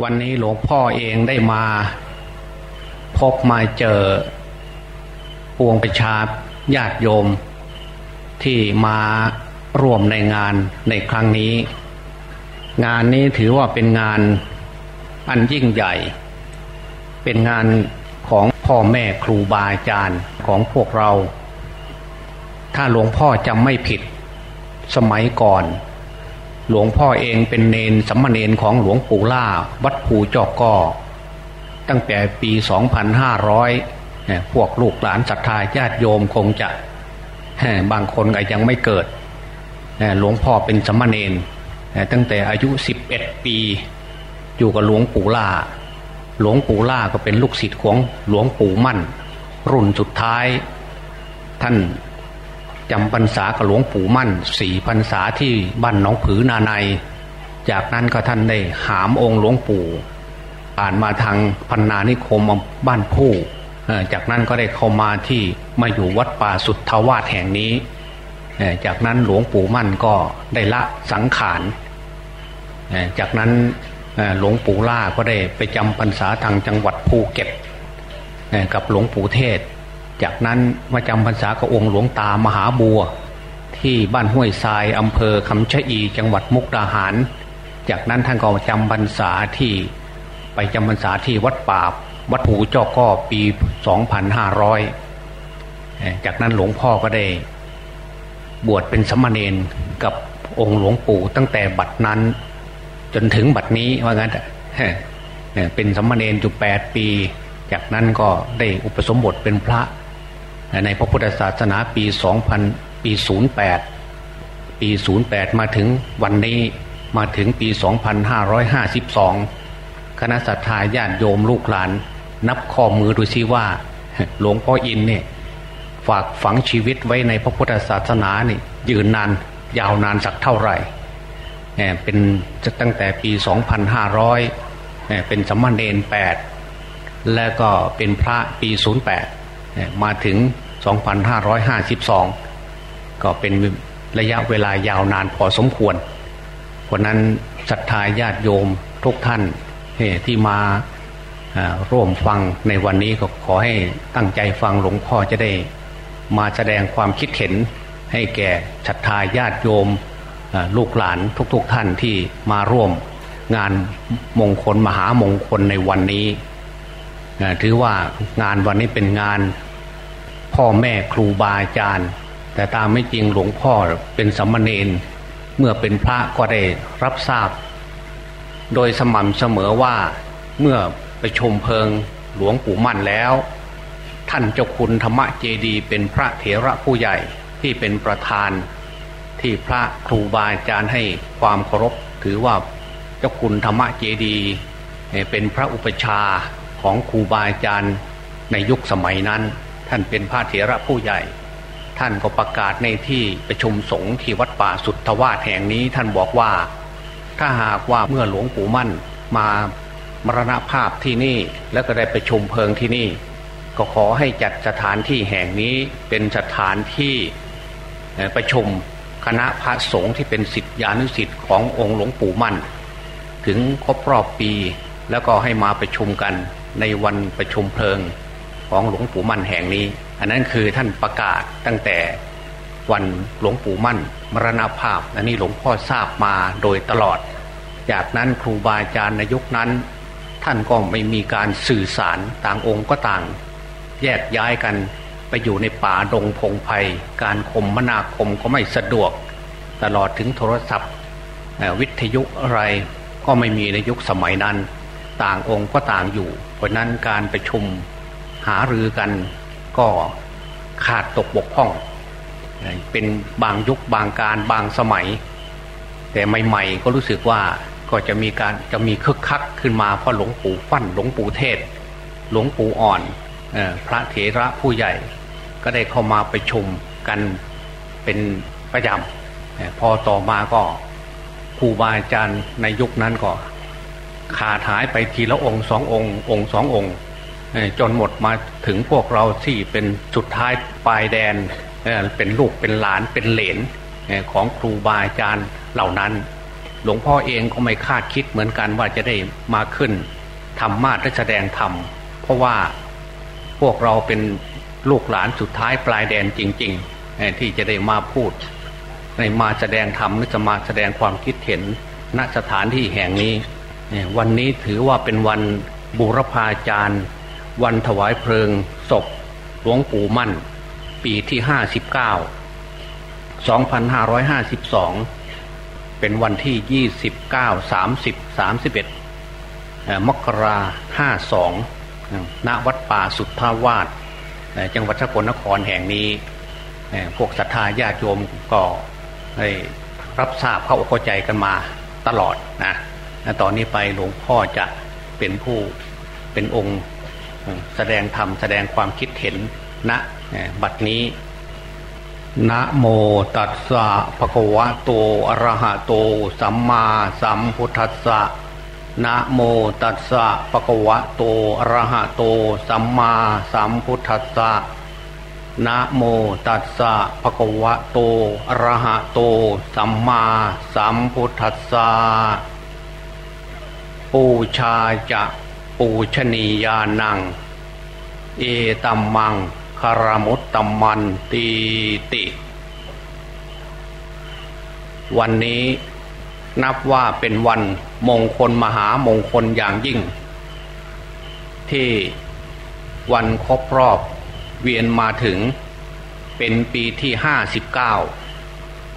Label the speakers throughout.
Speaker 1: วันนี้หลวงพ่อเองได้มา พบมาเจอปวงประชาญาติโยม ที่มาร่วมในงานในครั้งนี้ งานนี้ถือว่าเป็นงานอันยิ่งใหญ่ เป็นงานของพ่อแม่ครูบาอาจารย์ของพวกเรา ถ้าหลวงพ่อจำไม่ผิดสมัยก่อน หลวงพ่อเองเป็นเนนสัมมาเนนของหลวงปู่ล่า วัดภูจอกกอตั้งแต่ปี 2500 พวกลูกหลานศรัทธาญาติโยมคงจะ บางคนก็ยังไม่เกิด หลวงพ่อเป็นสัมมาเนนตั้งแต่อายุ 11 ปี อยู่กับหลวงปู่ล่า หลวงปู่ล่าก็เป็นลูกศิษย์ของหลวงปู่มั่น รุ่นสุดท้าย ท่าน จำพรรษากับหลวงปู่มั่นสี่พรรษาที่บ้านหนองผือนาในจากนั้นก็ท่านได้หามองค์หลวงปู่อ่านมาทางพันนานิคมบ้านผู้จากนั้นก็ได้เข้ามาที่มาอยู่วัดป่าสุทธาวาสแห่งนี้ จากนั้นหลวงปู่มั่นก็ได้ละสังขารจากนั้นหลวงปู่ล่าก็ได้ไปจำพรรษาทางจังหวัดภูเก็ตกับหลวงปู่เทศ จากนั้นมาจำพรรษากับองค์หลวงตามหาบัว ที่บ้านห้วยทรายอำเภอคำชะอีจังหวัดมุกดาหาร จากนั้นท่านก็จำพรรษาที่ไปจำพรรษาที่วัดป่าวัดผูเจอกก้อปี 2500 จากนั้นหลวงพ่อก็ได้ บวชเป็นสมณเณรกับองค์หลวงปู่ตั้งแต่บัดนั้น จนถึงบัดนี้ว่างั้นเป็นสมณเณรอยู่แปดปี จากนั้นก็ได้อุปสมบทเป็นพระ ในพระพุทธศาสนาปี 2000 ปี 08 ปี 08 มาถึงวันนี้มาถึงปี 2552 คณะสัตยาญาติโยมลูกหลาน นับข้อมือดูซิว่า หลวงพ่ออินเนี่ยฝากฝังชีวิตไว้ในพระพุทธศาสนาเนี่ยยืนนานยาวนานสักเท่าไหร่เป็นตั้งแต่ปี 2500 เป็นสัมมาเนน8 แล้วก็เป็นพระปี 08 มาถึง 2552 ก็เป็นระยะเวลายาวนานพอสมควร เพราะนั้นศรัทธาญาติโยมทุกท่านที่มาร่วมฟังในวันนี้ก็ขอให้ตั้งใจฟังหลวงพ่อจะได้ มาแสดงความคิดเห็นให้แก่ศรัทธาญาติโยมลูกหลานทุกๆทท่านที่มาร่วมงานมงคลมหามงคลในวันนี้ ถือว่างานวันนี้เป็นงาน พ่อแม่ครูบาอาจารย์ แต่ตามไม่จริงหลวงพ่อเป็นสัมมเนนเมื่อเป็นพระก็ได้รับทราบ โดยสม่ำเสมอว่าเมื่อไปชมเพลิงหลวงปู่มั่นแล้ว ท่านเจ้าคุณธรรมเจดีเป็นพระเถระผู้ใหญ่ที่เป็นประธาน ที่พระครูบาอาจารย์ให้ความเคารพถือว่าเจ้าคุณธรรมเจดีเป็นพระอุปชาของครูบาอาจารย์ในยุคสมัยนั้น ท่านเป็นพระเถระผู้ใหญ่ ท่านก็ประกาศในที่ประชุมสงฆ์ที่วัดป่าสุทธวาสแห่งนี้ท่านบอกว่า ถ้าหากว่าเมื่อหลวงปู่มั่นมามรณภาพที่นี่แล้วก็ได้ไปชมเพลิงที่นี่ ก็ขอให้จัดสถานที่แห่งนี้เป็นสถานที่ประชุมคณะพระสงฆ์ที่เป็นสิทธิานุสิทธิ์ขององค์หลวงปู่มั่น ถึงครบรอบปีแล้วก็ให้มาประชุมกันในวันประชุมเพลิง ของหลวงปู่มั่นแห่งนี้ อันนั้นคือท่านประกาศตั้งแต่วันหลวงปู่มั่น มรณภาพ อันนี้หลวงพ่อทราบมาโดยตลอด จากนั้นครูบาอาจารย์ในยุคนั้น ท่านก็ไม่มีการสื่อสารต่างองค์ก็ต่าง แยกย้ายกันไปอยู่ในป่าดงพงไพ่การคมมนาคมก็ไม่สะดวก ตลอดถึงโทรศัพท์ วิทยุอะไรก็ไม่มีในยุคสมัยนั้น ต่างองค์ก็ต่างอยู่ เพราะนั้นการไปชุม หารือกันก็ขาดตกบกพร่อง เป็นบางยุคบางการบางสมัย แต่ใหม่ๆก็รู้สึกว่าก็จะมีการจะมีคึกคักขึ้นมาเพราะหลวงปู่ฟั่นหลวงปู่เทศ หลวงปู่อ่อนพระเถระผู้ใหญ่ ก็ได้เข้ามาไปชมกันเป็นประจำพอต่อมาก็ครูบาอาจารย์ในยุคนั้นก็ขาดหายไปทีละองค์สององค์ องค์สององค์ จนหมดมาถึงพวกเราที่เป็นสุดท้ายปลายแดนเป็นลูกเป็นหลานเป็นเหลนของครูบาอาจารย์เหล่านั้น หลวงพ่อเองก็ไม่คาดคิดเหมือนกันว่าจะได้มาขึ้นธรรมาสแสดงธรรมเพราะว่าพวกเราเป็นลูกหลานสุดท้ายปลายแดนจริง ๆ ที่จะได้มาพูดในมาแสดงธรรมหรือจะมาแสดงความคิดเห็นณสถานที่แห่งนี้ วันนี้ถือว่าเป็นวันบูรพาจารย์ วันถวายเพลิงศพหลวงปู่มั่น ปีที่ห้าสิบเก้า2552เป็นวันที่29 30 31มกราห้าสองณวัดป่าสุทธาวาสจังหวัดสกลนครแห่งนี้ พวกศรัทธาญาติโยมก็ได้รับทราบเข้าอกเข้าใจกันมาตลอดนะตอนนี้ไปหลวงพ่อจะเป็นผู้เป็นองค์ แสดงธรรมแสดงความคิดเห็นณนะบัดนี้นะโมตัสสะภะคะวะโตอะระหะโต สัมมาสัมพุทธัสสะนะโมตัสสะภะคะวะโตอะระหะโต สัมมาสัมพุทธัสสะนะโมตัสสะภะคะวะโตอะระหะโต สัมมาสัมพุทธัสสะปูชาจะ ปูชนียานัง เอตัมมังคารมุตตมันตีติ วันนี้นับว่าเป็นวันมงคลมหามงคลอย่างยิ่ง ที่วันครบรอบเวียนมาถึงเป็นปีที่ห้าสิบเก้า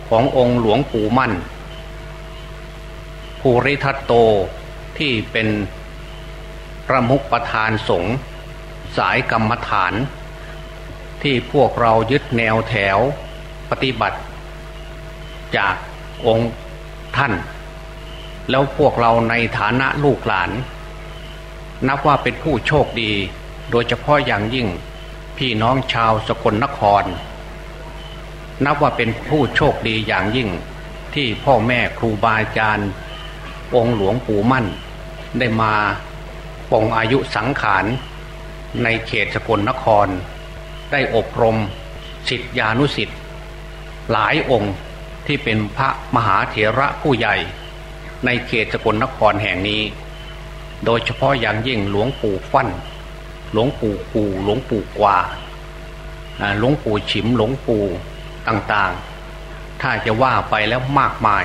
Speaker 1: ขององค์หลวงปู่มั่น ภูริทัตโตที่เป็น ประมุขประธานสงฆ์สายกรรมฐาน ที่พวกเรายึดแนวแถวปฏิบัติ จากองค์ท่าน แล้วพวกเราในฐานะลูกหลาน นับว่าเป็นผู้โชคดี โดยเฉพาะอย่างยิ่งพี่น้องชาวสกลนคร นับว่าเป็นผู้โชคดีอย่างยิ่ง ที่พ่อแม่ครูบาอาจารย์ องค์หลวงปู่มั่น ได้มา องอายุสังขารในเขตสกลนคร ได้อบรมสิทธิานุสิทธิ์หลายองค์ที่เป็นพระมหาเถระผู้ใหญ่ ในเขตสกลนครแห่งนี้ โดยเฉพาะอย่างยิ่งหลวงปู่ฟั่น หลวงปู่กูหลวงปู่กวาหลวงปู่ฉิมหลวงปู่ต่างๆ ถ้าจะว่าไปแล้วมากมาย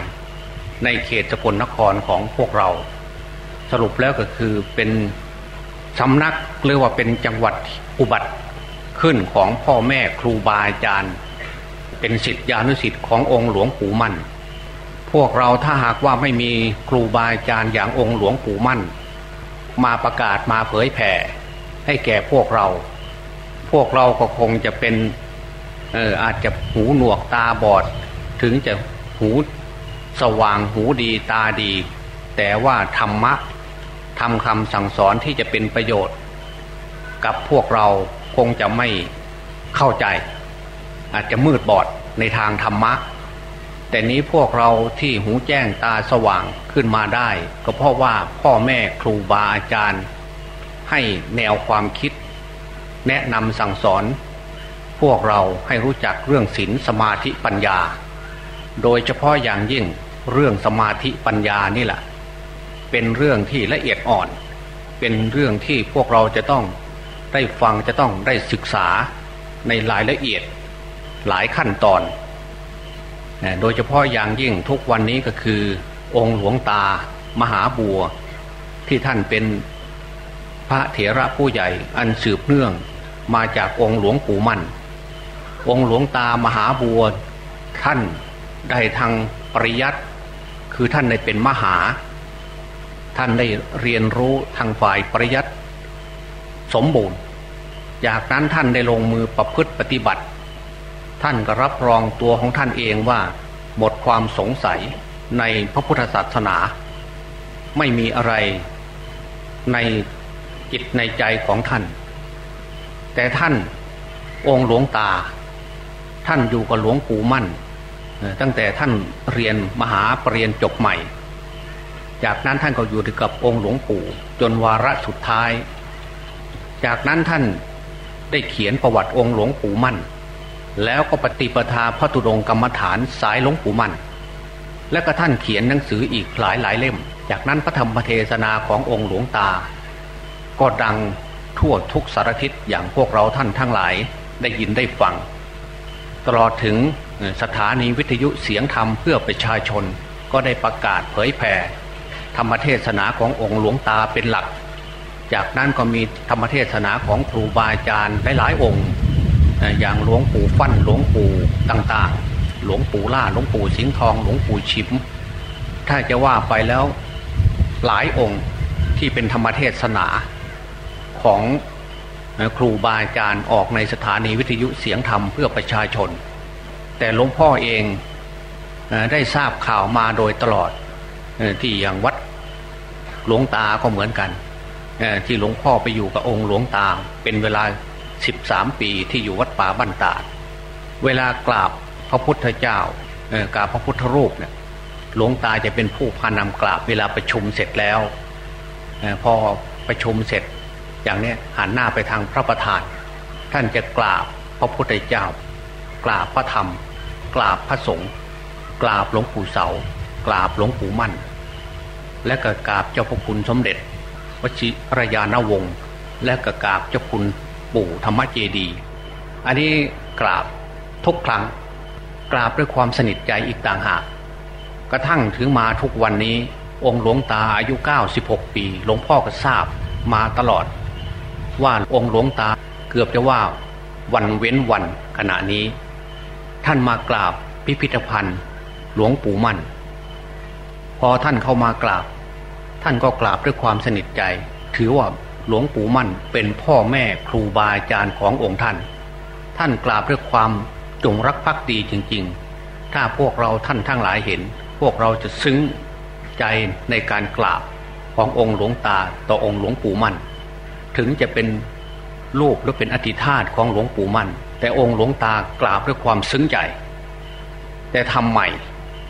Speaker 1: ในเขตสกลนครของพวกเรา สรุปแล้วก็คือเป็นสำนักเรียกว่าเป็นจังหวัดอุบัติขึ้นของพ่อแม่ครูบาอาจารย์ เป็นสิทธิานุสิทธิ์ขององค์หลวงปู่มั่น พวกเราถ้าหากว่าไม่มีครูบาอาจารย์อย่างองค์หลวงปู่มั่น มาประกาศมาเผยแผ่ให้แก่พวกเรา พวกเราก็คงจะเป็นเอออาจจะหูหนวกตาบอด ถึงจะหูสว่างหูดีตาดี แต่ว่าธรรมะ ทำคำสั่งสอนที่จะเป็นประโยชน์ กับพวกเราคงจะไม่เข้าใจ อาจจะมืดบอดในทางธรรมะ แต่นี้พวกเราที่หูแจ้งตาสว่างขึ้นมาได้ ก็เพราะว่าพ่อแม่ครูบาอาจารย์ ให้แนวความคิด แนะนำสั่งสอน พวกเราให้รู้จักเรื่องศีลสมาธิปัญญา โดยเฉพาะอย่างยิ่งเรื่องสมาธิปัญญานี่แหละ เป็นเรื่องที่ละเอียดอ่อน เป็นเรื่องที่พวกเราจะต้องได้ฟังจะต้องได้ศึกษาในรายละเอียดหลายขั้นตอน โดยเฉพาะอย่างยิ่งทุกวันนี้ก็คือองค์หลวงตามหาบัว ที่ท่านเป็นพระเถระผู้ใหญ่อันสืบเนื่องมาจากองค์หลวงปู่มั่น องค์หลวงตามหาบัวท่านได้ทางปริยัติคือท่านได้เป็นมหา ท่านได้เรียนรู้ทางฝ่ายปริยัติสมบูรณ์ จากนั้นท่านได้ลงมือประพฤติปฏิบัติ ท่านก็รับรองตัวของท่านเองว่าหมดความสงสัยในพระพุทธศาสนา ไม่มีอะไรในจิตในใจของท่าน แต่ท่านองค์หลวงตา ท่านอยู่กับหลวงปู่มั่น ตั้งแต่ท่านเรียนมหาปรริญญาจบใหม่ จากนั้นท่านก็อยู่กับองค์หลวงปู่จนวาระสุดท้าย จากนั้นท่านได้เขียนประวัติองค์หลวงปู่มั่น แล้วก็ปฏิปทาพระตุดงกรรมฐานสายหลวงปู่มั่น และก็ท่านเขียนหนังสืออีกหลายหลายเล่ม จากนั้นพระธรรมเทศนาขององค์หลวงตา ก็ดังทั่วทุกสารทิศอย่างพวกเราท่านทั้งหลายได้ยินได้ฟัง ตลอดถึงสถานีวิทยุเสียงธรรมเพื่อประชาชนก็ได้ประกาศเผยแผ่ ธรรมเทศนาขององค์หลวงตาเป็นหลัก จากนั้นก็มีธรรมเทศนาของครูบาอาจารย์หลายๆองค์ อย่างหลวงปู่ฟั่นหลวงปู่ต่างๆ หลวงปู่ล่าหลวงปู่สิงห์ทอง หลวงปู่ชิม ถ้าจะว่าไปแล้วหลายองค์ที่เป็นธรรมเทศนาของครูบาอาจารย์ออกในสถานีวิทยุเสียงธรรมเพื่อประชาชน แต่หลวงพ่อเองได้ทราบข่าวมาโดยตลอด ที่อย่างวัดหลวงตาก็เหมือนกันที่หลวงพ่อไปอยู่กับองค์หลวงตา เป็นเวลา 13 ปีที่อยู่วัดป่าบ้านตาดเวลากราบพระพุทธเจ้ากราบพระพุทธรูปเนี่ยหลวงตาจะเป็นผู้พานำกราบเวลาประชุมเสร็จแล้วพอประชุมเสร็จ อย่างนี้หันหน้าไปทางพระประธาน ท่านจะกราบพระพุทธเจ้า กราบพระธรรม กราบพระสงฆ์กราบหลวงปู่เสากราบหลวงปู่มั่น และก็กราบเจ้าพระคุณสมเด็จวชิรยานวงศ์และก็กราบเจ้าคุณปู่ธรรมเจดี อันนี้กราบทุกครั้งกราบด้วยความสนิทใจอีกต่างหาก กระทั่งถึงมาทุกวันนี้ องค์หลวงตาอายุ 96 ปี หลวงพ่อก็ทราบมาตลอด ว่าองค์หลวงตาเกือบจะว่าวันเว้นวันขณะนี้ ท่านมากราบพิพิธภัณฑ์ หลวงปู่มั่น พอท่านเข้ามากราบ ท่านก็กราบด้วยความสนิทใจ ถือว่าหลวงปู่มั่นเป็นพ่อแม่ครูบาอาจารย์ขององค์ท่าน ท่านกราบด้วยความจงรักภักดีจริง ๆ ถ้าพวกเราท่านทั้งหลายเห็น พวกเราจะซึ้งใจในการกราบขององค์หลวงตาต่อองค์หลวงปู่มั่น ถึงจะเป็นรูปหรือเป็นอธิธาตของหลวงปู่มั่น แต่องค์หลวงตากราบด้วยความซึ้งใจ แต่ทำใหม่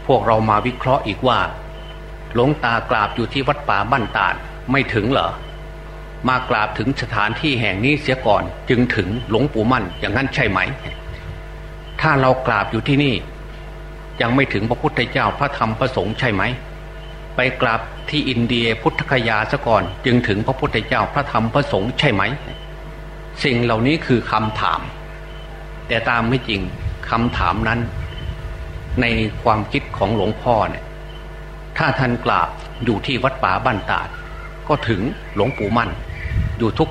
Speaker 1: พวกเรามาวิเคราะห์อีกว่า หลวงตากราบอยู่ที่วัดป่าบ้านตาดไม่ถึงเหรอมากราบถึงสถานที่แห่งนี้เสียก่อนจึงถึงหลวงปู่มั่นอย่างนั้นใช่ไหม ถ้าเรากราบอยู่ที่นี่ ยังไม่ถึงพระพุทธเจ้าพระธรรมพระสงฆ์ใช่ไหม ไปกราบที่อินเดียพุทธคยาซะก่อน จึงถึงพระพุทธเจ้าพระธรรมพระสงฆ์ใช่ไหม สิ่งเหล่านี้คือคำถาม แต่ตามไม่จริงคำถามนั้น ในความคิดของหลวงพ่อเนี่ย ถ้าท่านกราบอยู่ที่วัดป่าบ้านตาด ก็ถึงหลวงปู่มั่น อยู่ทุก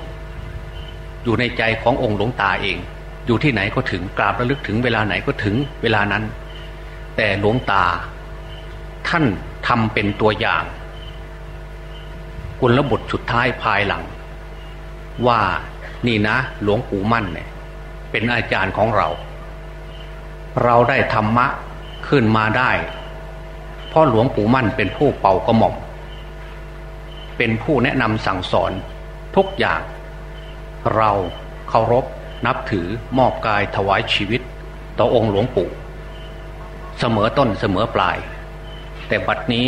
Speaker 1: อยู่ในใจขององค์หลวงตาเอง อยู่ที่ไหนก็ถึงกราบระลึกถึงเวลาไหนก็ถึงเวลานั้น แต่หลวงตา ท่านทำเป็นตัวอย่างกุลบุตรสุดท้ายภายหลัง ว่านี่นะหลวงปู่มั่นเนี่ยเป็นอาจารย์ของเรา เราได้ธรรมะขึ้นมาได้ เพราะหลวงปู่มั่นเป็นผู้เป่ากระหม่อมเป็นผู้แนะนำสั่งสอนทุกอย่าง เราเคารพนับถือมอบกายถวายชีวิต ต่อองค์หลวงปู่ เสมอต้นเสมอปลาย แต่บัดนี้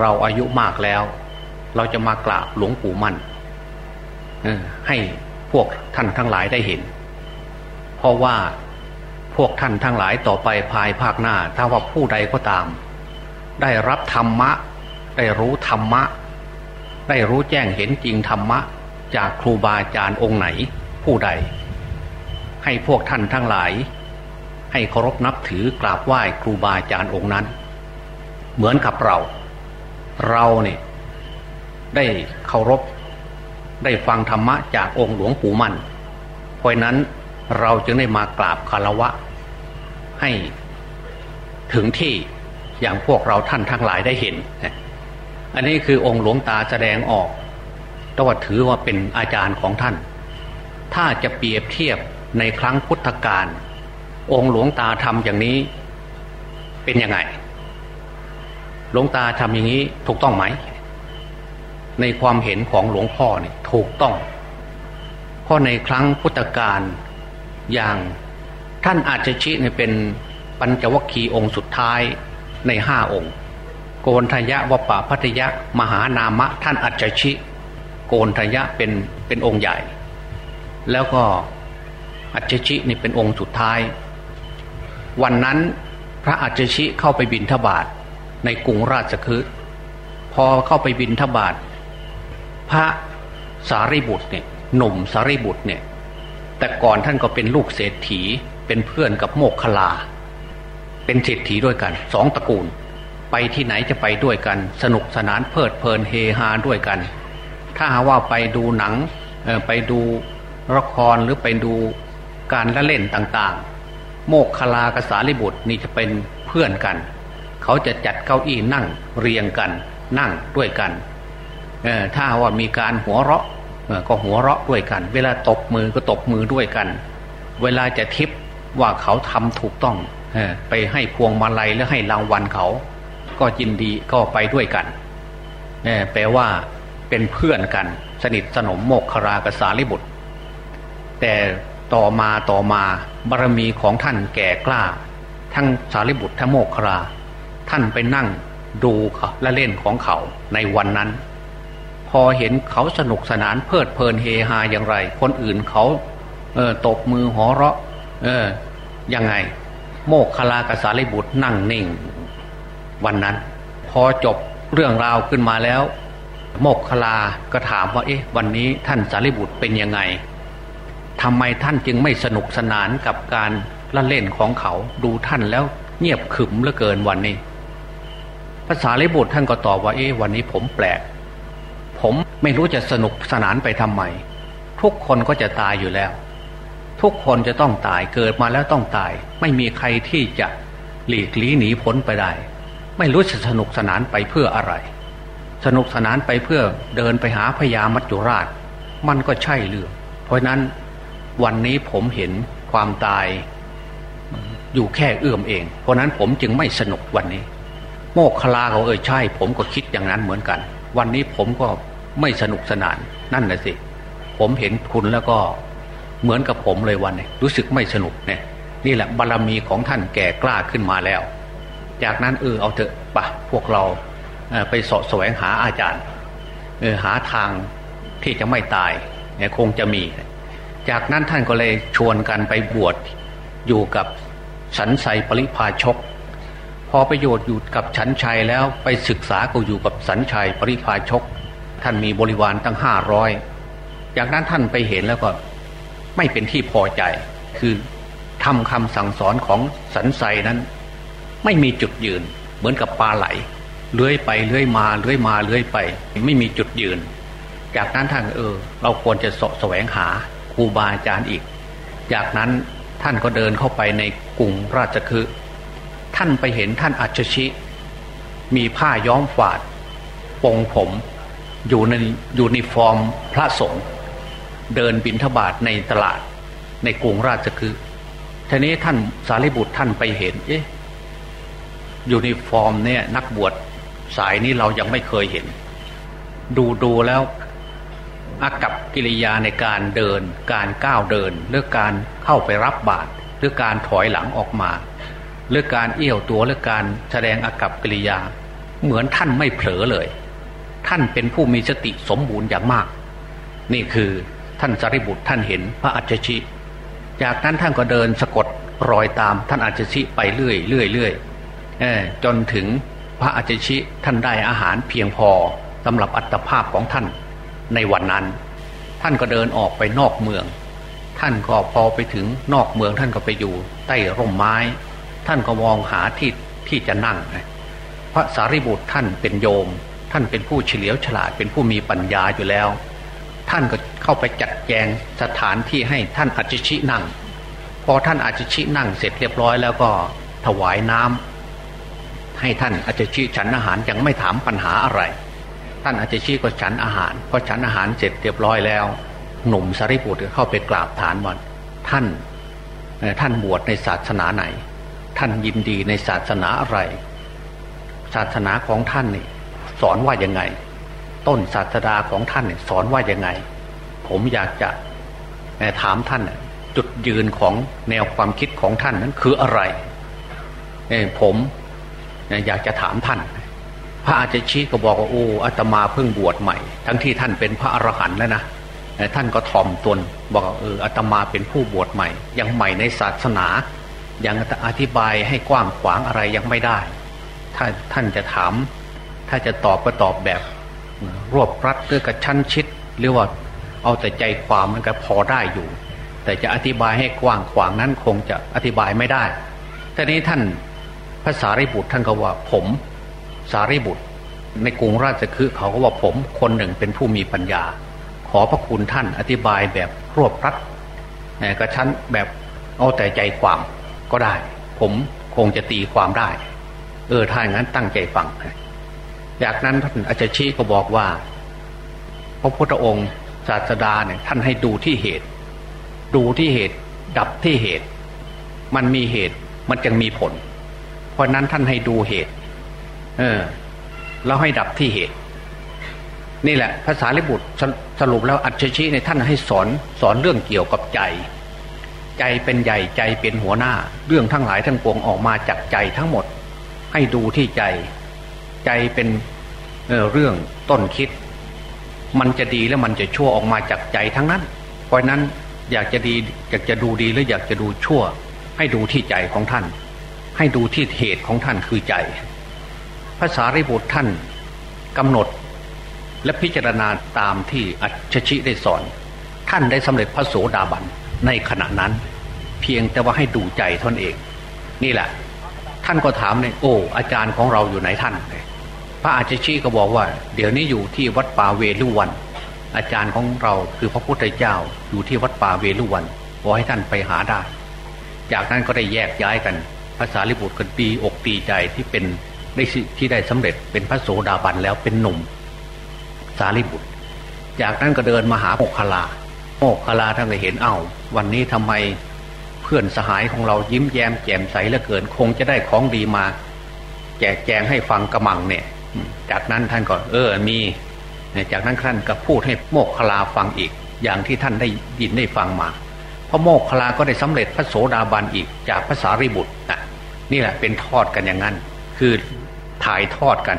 Speaker 1: เราอายุมากแล้ว เราจะมากราบหลวงปู่มั่นให้พวกท่านทั้งหลายได้เห็น เพราะว่าพวกท่านทั้งหลายต่อไปภายภาคหน้า ถ้าว่าผู้ใดก็ตาม ได้รับธรรมะ ได้รู้ธรรมะ ได้รู้แจ้งเห็นจริงธรรมะ จากครูบาอาจารย์องค์ไหนผู้ใด ให้พวกท่านทั้งหลาย ให้เคารพนับถือกราบไหว้ครูบาอาจารย์องค์นั้น เหมือนกับเรา เราเนี่ยได้เคารพ ได้ฟังธรรมะจากองค์หลวงปู่มั่นเพราะนั้นเราจึงได้มากราบคารวะ ให้ถึงที่ อย่างพวกเราท่านทั้งหลายได้เห็น อันนี้คือองค์หลวงตาแสดงออกตวัดถือว่าเป็นอาจารย์ของท่าน ถ้าจะเปรียบเทียบในครั้งพุทธกาลองค์หลวงตาทำอย่างนี้เป็นยังไง หลวงตาทำอย่างนี้ถูกต้องไหม ในความเห็นของหลวงพ่อเนี่ยถูกต้อง เพราะในครั้งพุทธกาลอย่างท่านอาจจะชี้เนี่ยเป็นปัญจวัคคีย์องค์สุดท้าย ในห้าองค์ โกนทยะวปะพัทยะ มหานามะ ท่านอาจจะชิโกนทยะเป็นเป็นองค์ใหญ่ แล้วก็อัจฉชินี่เป็นองค์สุดท้าย วันนั้นพระอัจฉชิเข้าไปบินทบาทในกรุงราชคฤห์พอเข้าไปบินทบาทพระสารีบุตรเนี่ยหนุ่มสารีบุตรเนี่ยแต่ก่อนท่านก็เป็นลูกเศรษฐีเป็นเพื่อนกับโมกขลา เป็นเศรษฐีด้วยกันสองตระกูล ไปที่ไหนจะไปด้วยกัน สนุกสนานเพลิดเพลินเฮฮาด้วยกัน ถ้าหาว่าไปดูหนังไปดูละครหรือไปดูการละเล่นต่างๆ โมกขลากสารีบุตรนี่จะเป็นเพื่อนกัน เขาจะจัดเก้าอี้นั่งเรียงกันนั่งด้วยกันถ้าว่ามีการหัวเราะก็หัวเราะด้วยกัน เวลาตบมือก็ตบมือด้วยกัน เวลาจะทิปว่าเขาทำถูกต้อง ไปให้พวงมาลัยแล้วให้รางวัลเขา ก็ยินดีก็ไปด้วยกันแปลว่าเป็นเพื่อนกัน สนิทสนมโมกขรากสารีบุตร แต่ต่อมาต่อมาบารมีของท่านแก่กล้า ทั้งสารีบุตรทั้งโมกขรา ท่านไปนั่งดูและเล่นของเขาในวันนั้น พอเห็นเขาสนุกสนานเพลิดเพลินเฮฮาอย่างไร คนอื่นเขาเออตบมือหอเราะ เออยังไง โมกขลากสารีบุตรนั่งนิ่ง วันนั้น พอจบเรื่องราวขึ้นมาแล้ว โมกขลาก็ถามว่า เอ๊ะ วันนี้ท่านสารีบุตรเป็นยังไงทำไมท่านจึงไม่สนุกสนานกับการละเล่นของเขาดูท่านแล้วเงียบขึมเหลือเกินวันนี้ภาษาลิบุตรท่านก็ตอบว่าเอ๊ะวันนี้ผมแปลก ผมไม่รู้จะสนุกสนานไปทำไม ทุกคนก็จะตายอยู่แล้ว ทุกคนจะต้องตายเกิดมาแล้วต้องตาย ไม่มีใครที่จะหลีกลี่หนีพ้นไปได้ ไม่รู้จะสนุกสนานไปเพื่ออะไร สนุกสนานไปเพื่อเดินไปหาพญามัจจุราช มันก็ใช่เรื่องเพราะนั้นวันนี้ผมเห็นความตายอยู่แค่เอื้อมเอง เพราะนั้นผมจึงไม่สนุกวันนี้ โมกคลาเขาเออใช่ ผมก็คิดอย่างนั้นเหมือนกัน วันนี้ผมก็ไม่สนุกสนานนั่นแหละสิ ผมเห็นคุณแล้วก็ เหมือนกับผมเลยวันนี้รู้สึกไม่สนุกเนี่ยนี่แหละบารรมีของท่านแก่กล้าขึ้นมาแล้ว จากนั้นเออเอาเถอะปะพวกเราไปสาะแสวงหาอาจารย์เออหาทางที่จะไม่ตายเนี่ยคงจะมี จากนั้นท่านก็เลยชวนกันไปบวชอยู่กับสันไซปริพาชก พอประโยชน์อยู่กับฉันชัยแล้วไปศึกษาก็อยู่กับสันชัยปริพาชก ท่านมีบริวารตั้งห้าร้อยจากนั้นท่านไปเห็นแล้วก็ ไม่เป็นที่พอใจ คือทำคำสั่งสอนของสันไซนั้น ไม่มีจุดยืน เหมือนกับปลาไหลเลื้อยไปเลื้อยมาเลื้อยมาเลื้อยไป ไม่มีจุดยืน จากนั้นท่านเออ เราควรจะสะแสวงหาครูบาอาจารย์อีก จากนั้นท่านก็เดินเข้าไปในกรุงราชคฤห์ท่านไปเห็นท่านอัจฉริมีผ้าย้อมฝาดปงผมอยู่ในอยู่ในฟอร์มพระสงฆ์ เดินบินทบาทในตลาดในกรุงราชคฤห์ทีนี้ท่านสารีบุตรท่านไปเห็น เอ๊ะยู่ในฟอร์มเนี่ย นักบวชสายนี้เรายังไม่เคยเห็น ดูดูแล้วอากับกิริยาในการเดิน การก้าวเดินหรือการเข้าไปรับบาตรหรือการถอยหลังออกมาหรือการเอี้ยวตัวหรือการแสดงอากับกิริยา เหมือนท่านไม่เผลอเลย ท่านเป็นผู้มีสติสมบูรณ์อย่างมาก นี่คือ ท่านสารีบุตรท่านเห็นพระอัจฉริจากนั้นท่านก็เดินสะกดรอยตามท่านอัจฉริไปเรื่อยเรื่อยเรื่อยจนถึงพระอัจฉริท่านได้อาหารเพียงพอสำหรับอัตภาพของท่านในวันนั้น ท่านก็เดินออกไปนอกเมือง ท่านก็พอไปถึงนอกเมืองท่านก็ไปอยู่ใต้ร่มไม้ ท่านก็มองหาที่ที่จะนั่งพระสารีบุตรท่านเป็นโยม ท่านเป็นผู้เฉลียวฉลาดเป็นผู้มีปัญญาอยู่แล้ว ท่านก็ เข้าไปจัดแจงสถานที่ให้ท่านอัจฉินั่ง พอท่านอัจฉินั่งเสร็จเรียบร้อยแล้วก็ถวายน้ำให้ท่านอัจฉิฉันอาหารยังไม่ถามปัญหาอะไร ท่านอัจฉิก็ฉันอาหารพอฉันอาหารเสร็จเรียบร้อยแล้ว หนุ่มสารีบุตรเข้าไปกราบฐานว่าท่านท่านบวชในศาสนาไหน ท่านยินดีในศาสนาอะไร ศาสนาของท่านนี่สอนว่ายังไง ต้นศาสดาของท่านเนี่ยสอนว่ายังไง ผมอยากจะถามท่านจุดยืนของแนวความคิดของท่านนั้นคืออะไรผมอยากจะถามท่าน พระอาจารย์ชี้ก็บอกว่าโอ้อาตมาเพิ่งบวชใหม่ ทั้งที่ท่านเป็นพระอรหันต์แล้วนะท่านก็ทอมตน บอกเอออาตมาเป็นผู้บวชใหม่ ยังใหม่ในศาสนา ยังอธิบายให้กว้างขวางอะไรยังไม่ได้ทถ้าท่านจะถาม ถ้าจะตอบก็ตอบแบบ รวบรัดหรือกระชั้นชิด หรือว่า เอาแต่ใจความมันก็พอได้อยู่ แต่จะอธิบายให้กว้างขวางนั้นคงจะอธิบายไม่ได้แต่นี้ท่านภาษาริบุตรท่านก็ว่าผมสารีบุตร ในกรุงราชคฤห์เขาก็ว่าผมคนหนึ่งเป็นผู้มีปัญญา ขอพระคุณท่านอธิบายแบบรวบรัดกระชั้นแบบเอาแต่ใจความก็ได้ ผมคงจะตีความได้ เออถ้าอย่างนั้นตั้งใจฟังจากนั้นท่านอาจารย์ชี้ก็บอกว่า พระพุทธองค์ ศาสดาเนี่ยท่านให้ดูที่เหตุ ดูที่เหตุ ดับที่เหตุ มันมีเหตุมันจึงมีผล เพราะนั้นท่านให้ดูเหตุ เออแล้วให้ดับที่เหตุ นี่แหละภาษาลิบุตรสรุปแล้วอัจฉริในท่านให้สอนสอนเรื่องเกี่ยวกับใจ ใจเป็นใหญ่ใจเป็นหัวหน้า เรื่องทั้งหลายทั้งปวงออกมาจากใจทั้งหมด ให้ดูที่ใจ ใจเป็นเเรื่องต้นคิด มันจะดีแล้วมันจะชั่วออกมาจากใจทั้งนั้น เพราะนั้นอยากจะดีอยากจะดูดีหรืออยากจะดูชั่ว ให้ดูที่ใจของท่าน ให้ดูที่เหตุของท่านคือใจ ภาษาริบุตรท่านกำหนดและพิจารณาตามที่อัจฉริได้สอน ท่านได้สำเร็จพระโสดาบันในขณะนั้น เพียงแต่ว่าให้ดูใจท่านเอง นี่แหละ ท่านก็ถามเลยโอ้อาจารย์ของเราอยู่ไหนท่าน พระอาจารย์ชี้ก็บอกว่า เดี๋ยวนี้อยู่ที่วัดป่าเวลุวัน อาจารย์ของเราคือพระพุทธเจ้าอยู่ที่วัดป่าเวลุวันขอให้ท่านไปหาได้ จากนั้นก็ได้แยกย้ายกันภาษาลิบุตรกันปีอกตีใจที่เป็นได้ที่ได้สำเร็จเป็นพระโสดาบันแล้วเป็นหนุ่ม สารีบุตร จากนั้นก็เดินมาหาโมกขลาโมกขลาท่านก็เห็นเอา้า วันนี้ทำไมเพื่อนสหายของเรายิ้มแย้มแจ่มใสเหลือเกิน คงจะได้ของดีมา แจกแจงให้ฟังกระมังเนี่ย จากนั้นท่านก็เออมี จากนั้นท่านก็พูดให้โมกขลาฟังอีก อย่างที่ท่านได้ยินได้ฟังมาพระโมกขลาก็ได้สำเร็จพระโสดาบันอีกจากภาษาริบุตรนะนี่แหละเป็นทอดกันอย่างนั้น คือถ่ายทอดกัน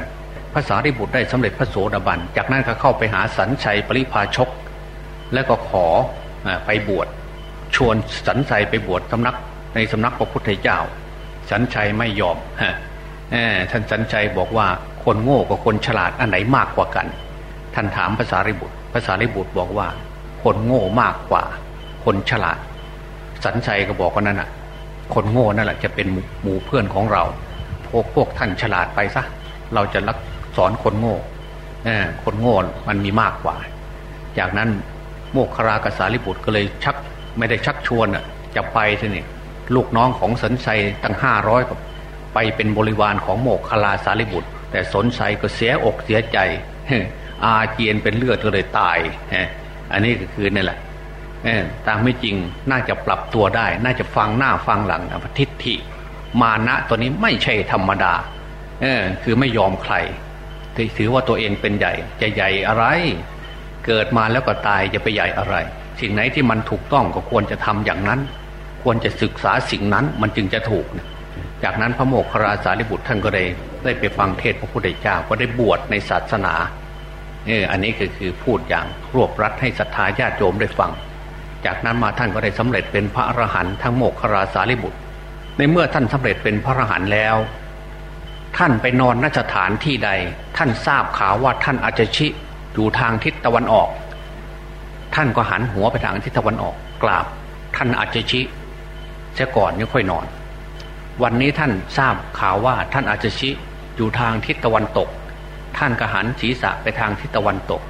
Speaker 1: ภาษาริบุตรได้สำเร็จพระโสดาบัน จากนั้นก็เข้าไปหาสันชัยปริพาชก แล้วก็ขอไปบวชชวนสันชัยไปบวชสำนักในสำนักพระพุทธเจ้า สันชัยไม่ยอมฮะท่านสันชัยบอกว่า คนโง่กับคนฉลาดอันไหนมากกว่ากัน ท่านถามภาษาริบุตรภาษาริบุตรบอกว่า คนโง่มากกว่า คนฉลาด สันชัยก็บอกว่านั่นอะ คนโง่นั่นแหละจะเป็นหมู่เพื่อนของเรา พวกพวกท่านฉลาดไปซะเราจะรักสอนคนโง่คนโง่มันมีมากกว่า จากนั้นโมกครากษาลิบุตรก็เลยชักไม่ได้ชักชวนอะจะไปทีนี่ลูกน้องของสันชัยตั้งห้าร้อยกับไปเป็นบริวารของโมกคลาสาลิบุตร แต่สนชัยก็เสียอกเสียใจอาเจียนเป็นเลือดก็เลยตายอันนี้ก็คือนี่แหละตามไม่จริงน่าจะปรับตัวได้ น่าจะฟังหน้าฟังหลังอทิฏฐิมานะตัวนี้ไม่ใช่ธรรมดาคือไม่ยอมใครถือว่าตัวเองเป็นใหญ่ จะใหญ่อะไร เกิดมาแล้วก็ตายจะไปใหญ่อะไร สิ่งไหนที่มันถูกต้องก็ควรจะทำอย่างนั้น ควรจะศึกษาสิ่งนั้นมันจึงจะถูก จากนั้นพระโมคคราสารีบุตรท่านก็ได้ได้ไปฟังเทศพระพุทธเจ้าก็ได้บวชในศาสนาเอออันนี้ก็คือพูดอย่างรวบรัดให้ศรัทธาญาติโยมได้ฟัง จากนั้นมาท่านก็ได้สำเร็จเป็นพระอรหันต์ทั้งโมคคราสารีบุตร ในเมื่อท่านสำเร็จเป็นพระอรหันต์แล้ว ท่านไปนอนนัสถานที่ใด ท่านทราบข่าวว่าท่านอาจจะชิอยู่ทางทิศตะวันออก ท่านก็หันหัวไปทางทิศตะวันออกกราบ ท่านอาจจะชิเสียก่อนนี่ค่อยนอน วันนี้ท่านทราบข่าวว่าท่านอาจจะชิอยู่ทางทิศตะวันตก ท่านก็หันศีรษะไปทางทิศตะวันตก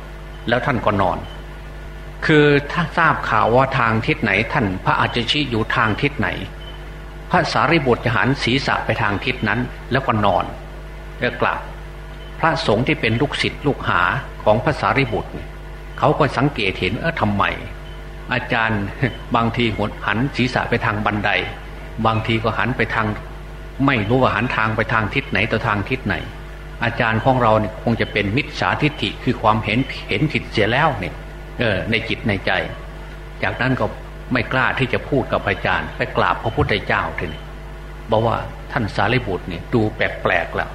Speaker 1: แล้วท่านก็นอน คือถ้าทราบข่าวว่าทางทิศไหนท่านพระอาจจะชิอยู่ทางทิศไหน พระสารีบุตรจะหันศีรษะไปทางทิศนั้น แล้วก็นอนแล้วกลับ พระสงฆ์ที่เป็นลูกศิษย์ลูกหาของพระสารีบุตร เขาก็สังเกตเห็นเออทำไมอาจารย์บางทีหดหันศีรษะไปทางบันได บางทีก็หันไปทาง ไม่รู้ว่าหันทางไปทางทิศไหนต่อทางทิศไหน อาจารย์ของเราเนี่ยคงจะเป็นมิจฉาทิฏฐิคือความเห็นเห็นผิดเสียแล้วเนี่ยเออในจิตในใจ จากนั้นก็ไม่กล้าที่จะพูดกับอาจารย์ ไปกราบพระพุทธเจ้าทีนี้บอกว่าท่านสารีบุตรเนี่ยดูแปลกๆแล้ว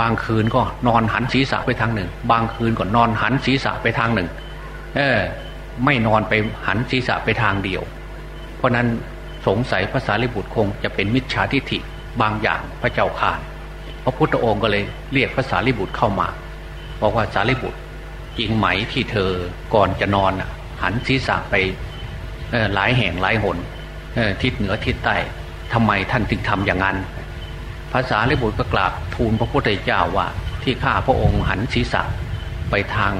Speaker 1: บางคืนก็นอนหันศีรษะไปทางหนึ่ง บางคืนก็นอนหันศีรษะไปทางหนึ่ง เออ ไม่นอนไปหันศีรษะไปทางเดียว เพราะนั้น สงสัยพระสารีบุตรคงจะเป็นมิจฉาทิฏฐิบางอย่างพระเจ้าข่านพระพุทธองค์ก็เลยเรียกพระสารีบุตรเข้ามาบอกว่าสารีบุตรจริงไหมที่เธอก่อนจะนอนหันศีรษะไปหลายแห่งหลายหนทิศเหนือทิศใต้ทำไมท่านถึงทำอย่างนั้นภาษาลิบุตรก็กราบทูลพระพุทธเจ้าว่าที่ข้าพระองค์หันศีรษะไปทาง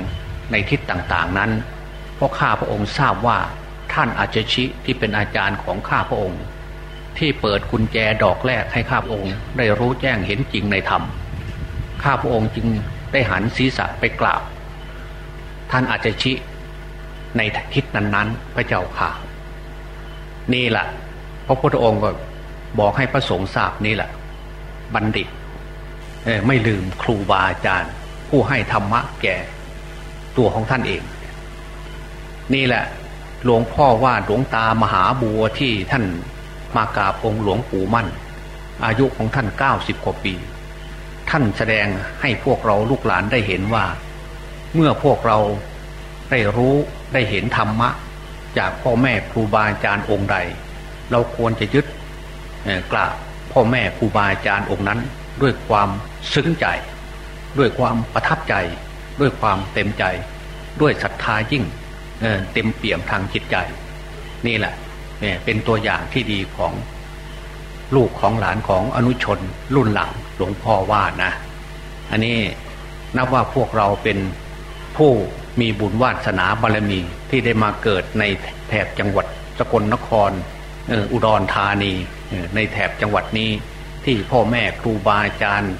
Speaker 1: ในทิศต่างๆนั้น เพราะข้าพระองค์ทราบว่า ท่านอาจชิที่เป็นอาจารย์ของข้าพระองค์ ที่เปิดกุญแจดอกแรกให้ข้าพระองค์ได้รู้แจ้งเห็นจริงในธรรมข้าพระองค์จึงได้หันศีรษะไปกราบ ท่านอาจชิในทิศนั้นๆ พระเจ้าค่ะ นี่แหละพระพุทธองค์ก็บอกให้พระสงฆ์ทราบนี่แหละ บัณฑิตไม่ลืมครูบาอาจารย์ ผู้ให้ธรรมะแก่ตัวของท่านเอง นี่แหละ หลวงพ่อว่าหลวงตามหาบัวที่ท่านมากราบองค์หลวงปู่มั่น อายุของท่านเก้าสิบกว่าปี ท่านแสดงให้พวกเราลูกหลานได้เห็นว่า เมื่อพวกเราได้รู้ได้เห็นธรรมะ จากพ่อแม่ครูบาอาจารย์องค์ใด เราควรจะยึดกราบพ่อแม่ครูบาอาจารย์องค์นั้น ด้วยความซึ้งใจ ด้วยความประทับใจ ด้วยความเต็มใจ ด้วยศรัทธายิ่ง เเต็มเปี่ยมทางจิตใจ นี่แหละเป็นตัวอย่างที่ดีของลูกของหลานของอนุชนรุ่นหลังหลวงพ่อว่านะ อันนี้นับว่าพวกเราเป็นผู้มีบุญวาสนาบารมีที่ได้มาเกิดในแถบจังหวัดสกลนครอุดรธานีในแถบจังหวัดนี้ ที่พ่อแม่ครูบาอาจารย์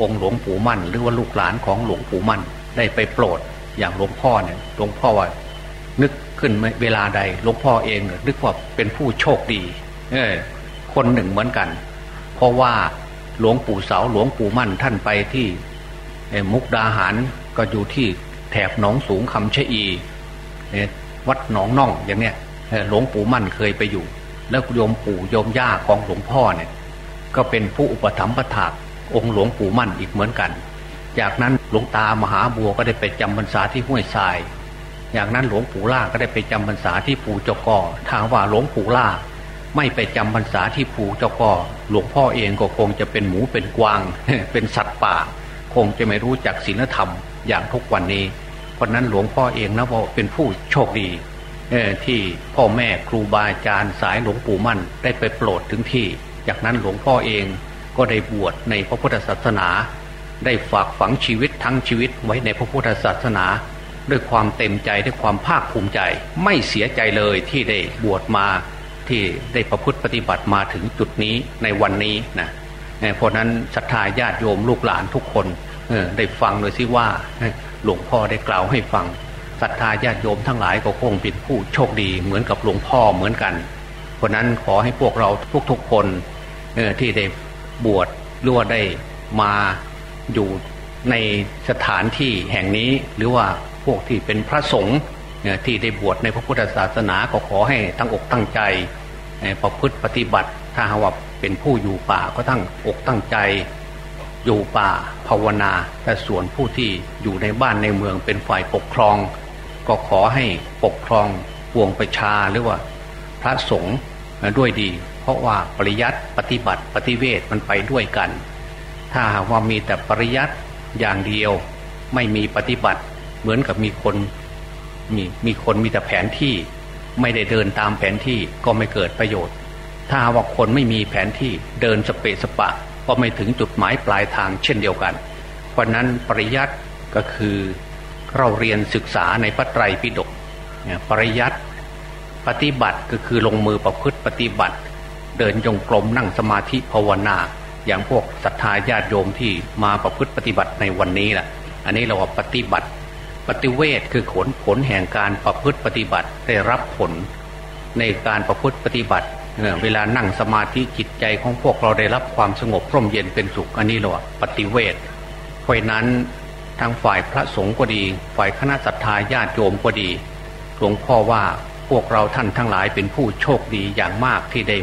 Speaker 1: องค์หลวงปู่มั่น หรือว่าลูกหลานของหลวงปู่มั่น ได้ไปโปรดอย่างหลวงพ่อเนี่ยหลวงพ่อว่า นึกขึ้นเวลาใดหลวงพ่อเองนึกว่าเป็นผู้โชคดี เออคนหนึ่งเหมือนกัน เพราะว่าหลวงปู่เสาหลวงปู่มั่นท่านไปที่มุกดาหารก็อยู่ที่แถบหนองสูงคำชะอีวัดหนองน่องอย่างเนี้ยหลวงปู่มั่นเคยไปอยู่ แล้วโยมปู่โยมย่าของหลวงพ่อเนี่ยก็เป็นผู้อุปถัมภ์พระถากองค์หลวงปู่มั่นอีกเหมือนกัน จากนั้นหลวงตามหาบัวก็ได้ไปจำพรรษาที่ห้วยทราย จากนั้นหลวงปู่ล่าก็ได้ไปจำพรรษาที่ปู่เจ้ากอทางว่าหลวงปู่ล่า ไม่ไปจำพรรษาที่ปู่เจ้ากอหลวงพ่อเองก็คงจะเป็นหมูเป็นกวาง เป็นสัตว์ป่า คงจะไม่รู้จักศีลธรรมอย่างทุกวันนี้ เพราะนั้นหลวงพ่อเองนะว่าเป็นผู้โชคดีที่พ่อแม่ครูบาอาจารย์สายหลวงปู่มั่นได้ไปโปรดถึงที่ จากนั้นหลวงพ่อเองก็ได้บวชในพระพุทธศาสนา ได้ฝากฝังชีวิตทั้งชีวิตไว้ในพระพุทธศาสนา ด้วยความเต็มใจด้วยความภาคภูมิใจ ไม่เสียใจเลยที่ได้บวชมาที่ได้ประพฤติปฏิบัติมาถึงจุดนี้ในวันนี้นะเพราะนั้นศรัทธาญาติโยมลูกหลานทุกคนได้ฟังเลยสิว่าหลวงพ่อได้กล่าวให้ฟังศรัทธาญาติโยมทั้งหลายก็คงเป็นผู้โชคดีเหมือนกับหลวงพ่อเหมือนกัน เพราะนั้นขอให้พวกเราทุกๆคนที่ได้บวชหรือว่าได้มาอยู่ในสถานที่แห่งนี้หรือว่า พวกที่เป็นพระสงฆ์ที่ได้บวชในพระพุทธศาสนาก็ขอให้ตั้งอกตั้งใจประพฤติปฏิบัติถ้าหากว่าเป็นผู้อยู่ป่าก็ตั้งอกตั้งใจอยู่ป่าภาวนา แต่ส่วนผู้ที่อยู่ในบ้านในเมืองเป็นฝ่ายปกครอง ก็ขอให้ปกครองปวงประชาหรือว่าพระสงฆ์ด้วยดี เพราะว่าปริยัติปฏิบัติปฏิเวทมันไปด้วยกัน ถ้าหากว่ามีแต่ปริยัติอย่างเดียวไม่มีปฏิบัติ เหมือนกับมีคนมีมีคนมีแต่แผนที่ ไม่ได้เดินตามแผนที่ก็ไม่เกิดประโยชน์ ถ้าว่าคนไม่มีแผนที่เดินสเปสปะ ก็ไม่ถึงจุดหมายปลายทางเช่นเดียวกัน เพราะนั้นปริยัติก็คือเราเรียนศึกษาในพระไตรปิฎกปริยัติปฏิบัติก็คือลงมือประพฤติปฏิบัติ เดินจงกรมนั่งสมาธิภาวนา อย่างพวกศรัทธาญาติโยมที่มาประพฤติปฏิบัติในวันนี้แหละอันนี้เราว่าปฏิบัติ ปฏิเวทคือผลผลแห่งการประพฤติปฏิบัติได้รับผลในการประพฤติปฏิบัติเวลานั่งสมาธิจิตใจของพวกเราได้รับความสงบร่มเย็นเป็นสุขอันนี้เราปฏิเวทเพราะนั้นทางฝ่ายพระสงฆ์ก็ดี ฝ่ายคณะสัตยาญาติโยมก็ดีหลวงพ่อว่าพวกเราท่านทั้งหลายเป็นผู้โชคดีอย่างมากที่ได้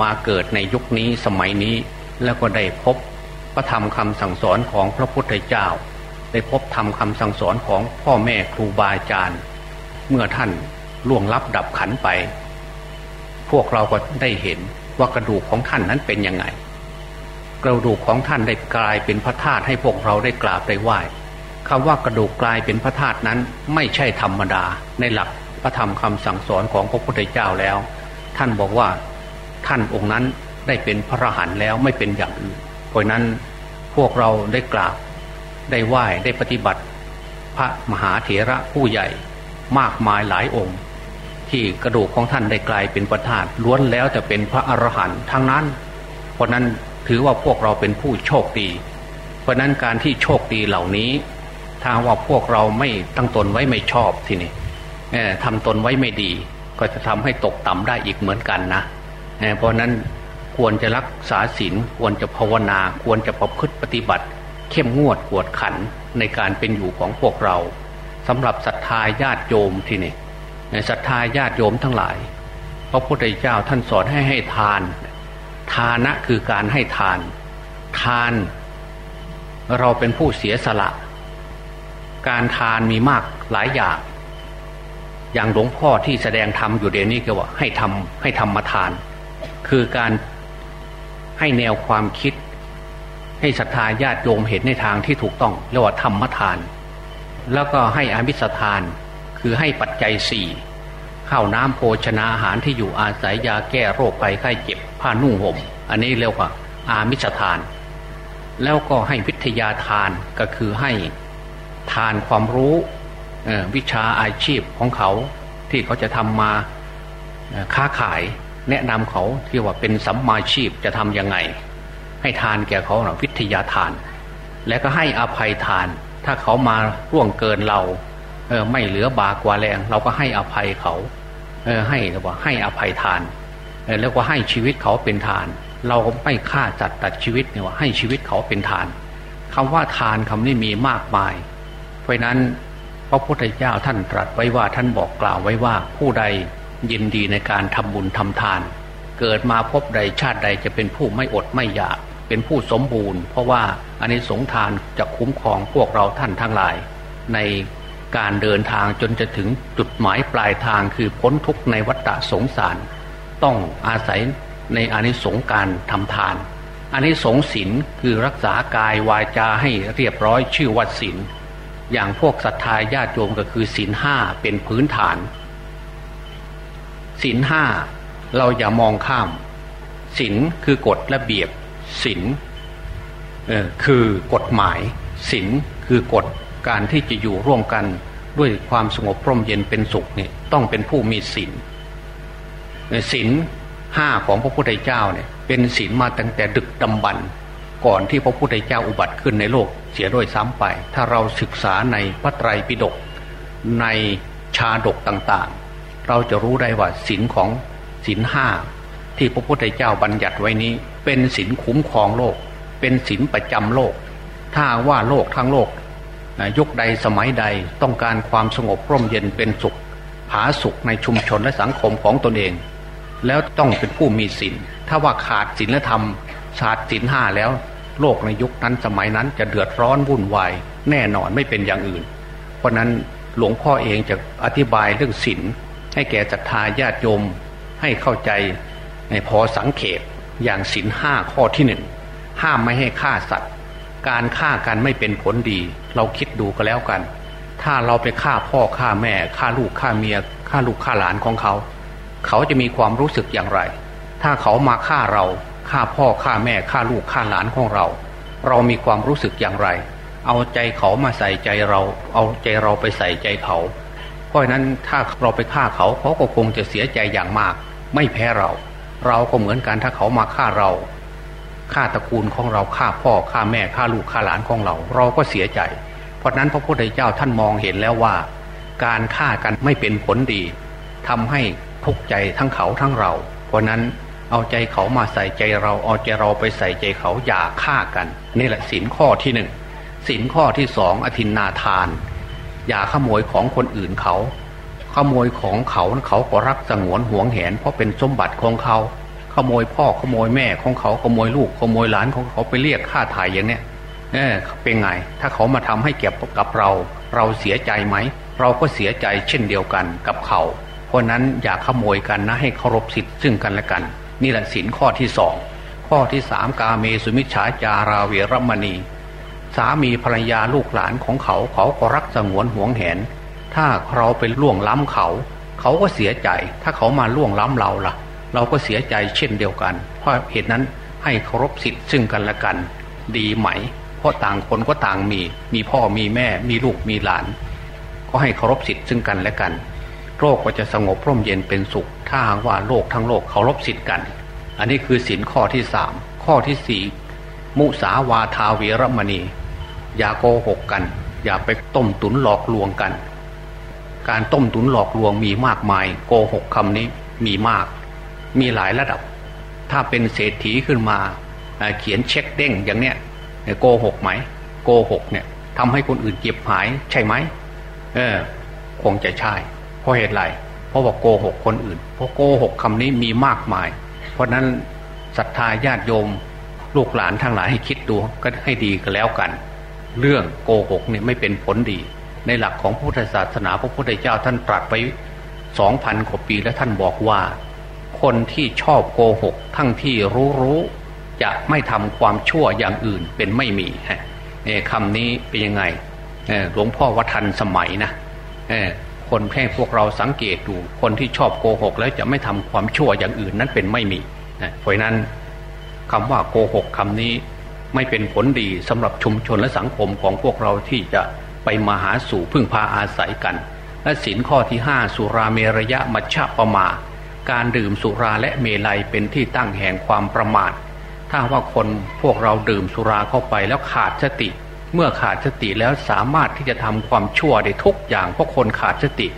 Speaker 1: มาเกิดในยุคนี้สมัยนี้ แล้วก็ได้พบพระธรรมคำสั่งสอนของพระพุทธเจ้า ได้พบธรรมคำสั่งสอนของพ่อแม่ครูบาอาจารย์ เมื่อท่านล่วงลับดับขันไป พวกเราก็ได้เห็นว่ากระดูกของท่านนั้นเป็นยังไง กระดูกของท่านได้กลายเป็นพระธาตุให้พวกเราได้กราบได้ไหว้คำว่ากระดูกกลายเป็นพระธาตุนั้นไม่ใช่ธรรมดาในหลักพระธรรมคำสั่งสอนของพระพุทธเจ้าแล้ว ท่านบอกว่าท่านองค์นั้นได้เป็นพระอรหันต์แล้วไม่เป็นอย่างอื่นเพราะนั้นพวกเราได้กราบ ได้ไหว้ได้ปฏิบัติ พระมหาเถระผู้ใหญ่มากมายหลายองค์ ที่กระดูกของท่านได้กลายเป็นพระธาตุล้วนแล้วจะเป็นพระอรหันต์ทั้งนั้น เพราะนั้นถือว่าพวกเราเป็นผู้โชคดี เพราะนั้นการที่โชคดีเหล่านี้ ถ้าว่าพวกเราไม่ตั้งตนไว้ไม่ชอบทีนี้ทำตนไว้ไม่ดี ก็จะทำให้ตกต่ำได้อีกเหมือนกันนะเพราะนั้นควรจะรักษาศีลควรจะภาวนา ควรจะประพฤติปฏิบัติ เข้มงวดกวดขันในการเป็นอยู่ของพวกเราสำหรับศรัทธาญาติโยมที่นี่ศรัทธาญาติโยมทั้งหลายพระพุทธเจ้าท่านสอนให้ให้ทาน ทานะคือการให้ทาน ทานเราเป็นผู้เสียสละ การทานมีมากหลายอย่าง อย่างหลวงพ่อที่แสดงธรรมอยู่เดี๋ยวนี้ก็ว่าให้ทำให้ทำมาทาน คือการให้แนวความคิด ให้ศรัทธาญาติโยมเห็นในทางที่ถูกต้องเรียกว่าธรรมทาน แล้วก็ให้อามิสทาน คือให้ปัจจัยสี่ข้าวน้ำโภชนาอาหารที่อยู่อาศัยยาแก้โรคภัยไข้เจ็บผ้านุ่งห่ม อันนี้เรียกว่าอามิสทาน แล้วก็ให้วิทยาทานก็คือให้ทานความรู้วิชาอาชีพของเขาที่เขาจะทำมาค้าขาย แนะนำเขาที่ว่าเป็นสัมมาชีพจะทำยังไง ให้ทานแก่เขาหนะวิทยาทาน และก็ให้อภัยทาน ถ้าเขามาร่วงเกินเราเออไม่เหลือบากว่าแรง เราก็ให้อภัยเขาเออให้เรียกว่าให้อภัยทานเออแล้วก็ให้ชีวิตเขาเป็นทาน เราก็ไม่ฆ่าจัดตัดชีวิตเนี่ยว่าให้ชีวิตเขาเป็นทานคำว่าทานคำนี้มีมากมาย เพราะนั้นพระพุทธเจ้าท่านตรัสไว้ว่าท่านบอกกล่าวไว้ว่าผู้ใดยินดีในการทำบุญทำทาน เกิดมาพบใดชาติใดจะเป็นผู้ไม่อดไม่อยาก เป็นผู้สมบูรณ์ เพราะว่าอันนี้สงทานจะคุ้มครองพวกเราท่านทั้งหลาย ในการเดินทางจนจะถึงจุดหมายปลายทางคือพ้นทุกข์ในวัฏสงสาร ต้องอาศัยในอานิสงส์การทำทานอานิสงส์ศีลคือรักษากายวาจาให้เรียบร้อยชื่อวัดศีลอย่างพวกศรัทธาญาติโยมก็คือศีลห้าเป็นพื้นฐานศีลห้าเราอย่ามองข้ามศีลคือกฎระเบียบ ศีลคือกฎหมายศีลคือกฎการที่จะอยู่ร่วมกันด้วยความสงบพร่มเย็นเป็นสุขเนี่ยต้องเป็นผู้มีศีลศีลห้าของพระพุทธเจ้าเนี่ยเป็นศีลมาตั้งแต่ดึกดำบรรก่อนที่พระพุทธเจ้าอุบัติขึ้นในโลกเสียด้วยซ้ำไป ถ้าเราศึกษาในพระไตรปิฎกในชาดกต่างๆ เราจะรู้ได้ว่าศีลของศีลห้า ที่พระพุทธเจ้าบัญญัติไว้นี้ เป็นศีลคุ้มครองโลก เป็นศีลประจำโลก ถ้าว่าโลกทั้งโลกยุคใดสมัยใดต้องการความสงบร่มเย็นเป็นสุขผาสุขในชุมชนและสังคมของตนเอง แล้วต้องเป็นผู้มีศีลถ้าว่าขาดศีลธรรมขาดศีลห้าแล้ว โลกในยุคนั้นสมัยนั้นจะเดือดร้อนวุ่นวายแน่นอนไม่เป็นอย่างอื่น เพราะนั้นหลวงพ่อเองจะอธิบายเรื่องศีลให้แก่ศรัทธาญาติโยมให้เข้าใจ พอสังเขตอย่างศีลห้าข้อที่หนึ่งห้ามไม่ให้ฆ่าสัตว์ การฆ่ากันไม่เป็นผลดี เราคิดดูก็แล้วกัน ถ้าเราไปฆ่าพ่อฆ่าแม่ฆ่าลูกฆ่าเมียฆ่าลูกฆ่าหลานของเขา เขาจะมีความรู้สึกอย่างไร ถ้าเขามาฆ่าเราฆ่าพ่อฆ่าแม่ฆ่าลูกฆ่าหลานของเรา เรามีความรู้สึกอย่างไร เอาใจเขามาใส่ใจเรา เอาใจเราไปใส่ใจเขา เพราะนั้นถ้าเราไปฆ่าเขาเขาก็คงจะเสียใจอย่างมาก ไม่แพ้เรา เราก็เหมือนกันถ้าเขามาฆ่าเราฆ่าตระกูลของเราฆ่าพ่อฆ่าแม่ฆ่าลูกฆ่าหลานของเรา เราก็เสียใจ เพราะนั้นพระพุทธเจ้าท่านมองเห็นแล้วว่า การฆ่ากันไม่เป็นผลดีทำให้ทุกข์ใจทั้งเขาทั้งเรา เพราะนั้นเอาใจเขามาใส่ใจเราเอาใจเราไปใส่ใจเขาอย่าฆ่ากันนี่แหละสินข้อที่หนึ่งสินข้อที่สองอธินนาทาน อย่าขโมยของคนอื่นเขา ขโมยของเขาเขาก็รักสงวนห่วงแหนเพราะเป็นสมบัติของเขา ขโมยพ่อขโมยแม่ของเขาขโมยลูกขโมยหลานของเขาไปเรียกค่าถ่ายอย่างเนี้ยเออเป็นไง ถ้าเขามาทำให้เก็บกับเรา เราเสียใจไหม เราก็เสียใจเช่นเดียวกันกับเขา เพราะนั้นอย่าขโมยกันนะให้เคารพสิทธิ์ซึ่งกันและกัน นี่แหละสินข้อที่สองข้อที่สามกาเมสุมิชาจาราเวรมณี สามีภรรยาลูกหลานของเขาเขาก็รักสงวนห่วงแหน ถ้าเราไปล่วงล้ำเขา เขาก็เสียใจ ถ้าเขามาล่วงล้ำเราล่ะ เราก็เสียใจเช่นเดียวกัน เพราะเหตุนั้นให้เคารพสิทธิ์ซึ่งกันและกัน ดีไหม เพราะต่างคนก็ต่างมี มีพ่อมีแม่ มีลูกมีหลาน ก็ให้เคารพสิทธิ์ซึ่งกันและกันโรคก็จะสงบร่มเย็นเป็นสุข ถ้าหากว่าโลกทั้งโลกเคารพสิทธิ์กัน อันนี้คือสินข้อที่สามข้อที่สี่มุสาวาทาเวรมณี อย่าโกหกกัน อย่าไปต้มตุนหลอกลวงกัน การต้มตุนหลอกลวงมีมากมาย โกหกคำนี้มีมาก มีหลายระดับ ถ้าเป็นเศรษฐีขึ้นมาเขียนเช็คเด้งอย่างเนี้ยโกหกไหมโกหกเนี่ยทำให้คนอื่นเจ็บหายใช่ไหมเออคงจะใช่เพราะเหตุไรเพราะว่าโกหกคนอื่น เพราะโกหกคำนี้มีมากมาย เพราะนั้นศรัทธาญาติโยม ลูกหลานทั้งหลายให้คิดดูก็ให้ดีกันแล้วกัน เรื่องโกหกเนี่ยไม่เป็นผลดี ในหลักของพุทธศาสนาพระพุทธเจ้าท่านตรัสไว้สองพันกว่าปีแล้วท่านบอกว่า คนที่ชอบโกหก ทั้งที่รู้รู้จะไม่ทำความชั่วอย่างอื่นเป็นไม่มีฮะคำนี้เป็นยังไงหลวงพ่อวัฒนสมัยนะคนแค่พวกเราสังเกตดูคนที่ชอบโกหก แล้วจะไม่ทำความชั่วอย่างอื่นนั้นเป็นไม่มีเพราะนั้นคำว่าโกหกคำนี้ไม่เป็นผลดีสำหรับชุมชนและสังคมของพวกเราที่จะไปมาหาสู่พึ่งพาอาศัยกัน และสินข้อที่ห้าสุราเมรยะมัชฌะปมา การดื่มสุราและเมลัยเป็นที่ตั้งแห่งความประมาท ถ้าว่าคนพวกเราดื่มสุราเข้าไปแล้วขาดสติ เมื่อขาดสติแล้วสามารถที่จะทำความชั่วได้ทุกอย่างเพราะคนขาดสติ